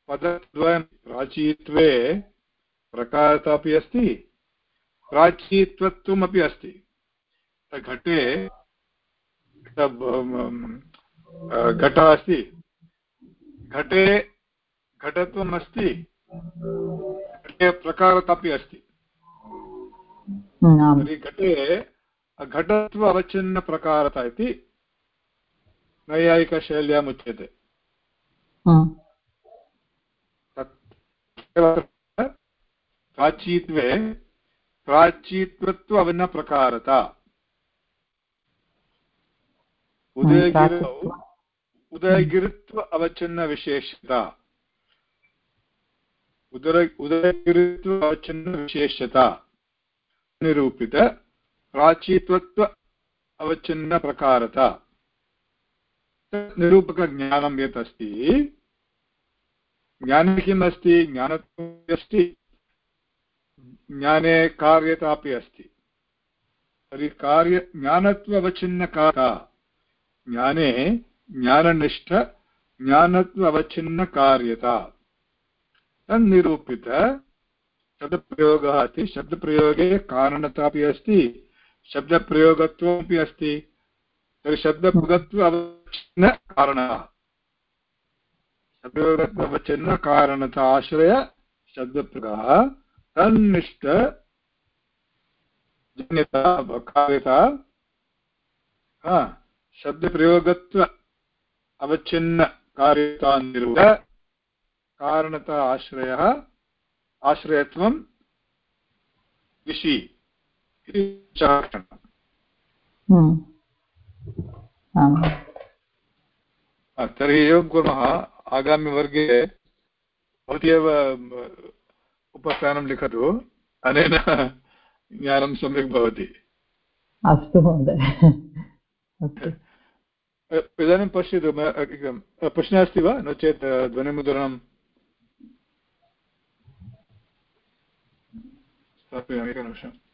पदद्वयं प्राचीत्वे प्रकारता अपि अस्ति प्राचीत्वत्वमपि अस्ति। घटे घटः अस्ति। घटे घटत्वम् अस्ति घटे प्रकारता अपि अस्ति तर्हि घटे घटत्व अवच्छिन्नप्रकारता इति नैयायिकशैल्याम् उच्यते प्राचीत्वे प्राचीत्वत्व अवन्नप्रकारता उदयगिरौ उदयगिरित्व अवच्छिन्नविशेषता उदर उदयगिरित्व अवच्छिन्नविशेषता निरूपित प्राचीत्वत्व अवच्छिन्नप्रकारता निरूपकज्ञानं यत् अस्ति ज्ञाने किम् अस्ति ज्ञानत्वम् अस्ति ज्ञाने कार्यता अपि अस्ति। तर्हि कार्य ज्ञानत्ववच्छिन्नकारा ज्ञाने ज्ञाननिष्ठ ज्ञानत्ववच्छिन्नकार्यता। तन्निरूपित शब्दप्रयोगः अस्ति। शब्दप्रयोगे कारणता अपि अस्ति। शब्दप्रयोगत्वमपि अस्ति। तर्हि शब्दप्रयोगत्व अवच्छिन्नकारणः शब्दप्रयोगत्ववच्छिन्नकारणता शब्दप्रयोगः। जन्यता कार्यता शब्दप्रयोगत्व अवच्छिन्नकार्यता निरूप कारणता आश्रयः आश्रयत्वं विषि। इति हम्म। तर्हि एवं कुर्मः आगामिवर्गे भवती एव उपस्थानं लिखतु। अनेन ज्ञानं सम्यक् भवति। अस्तु महोदय। इदानीं पश्यतु प्रश्नः अस्ति वा? नो चेत् ध्वनिमुद्रणं स्थापयामि एकनिमिषम्।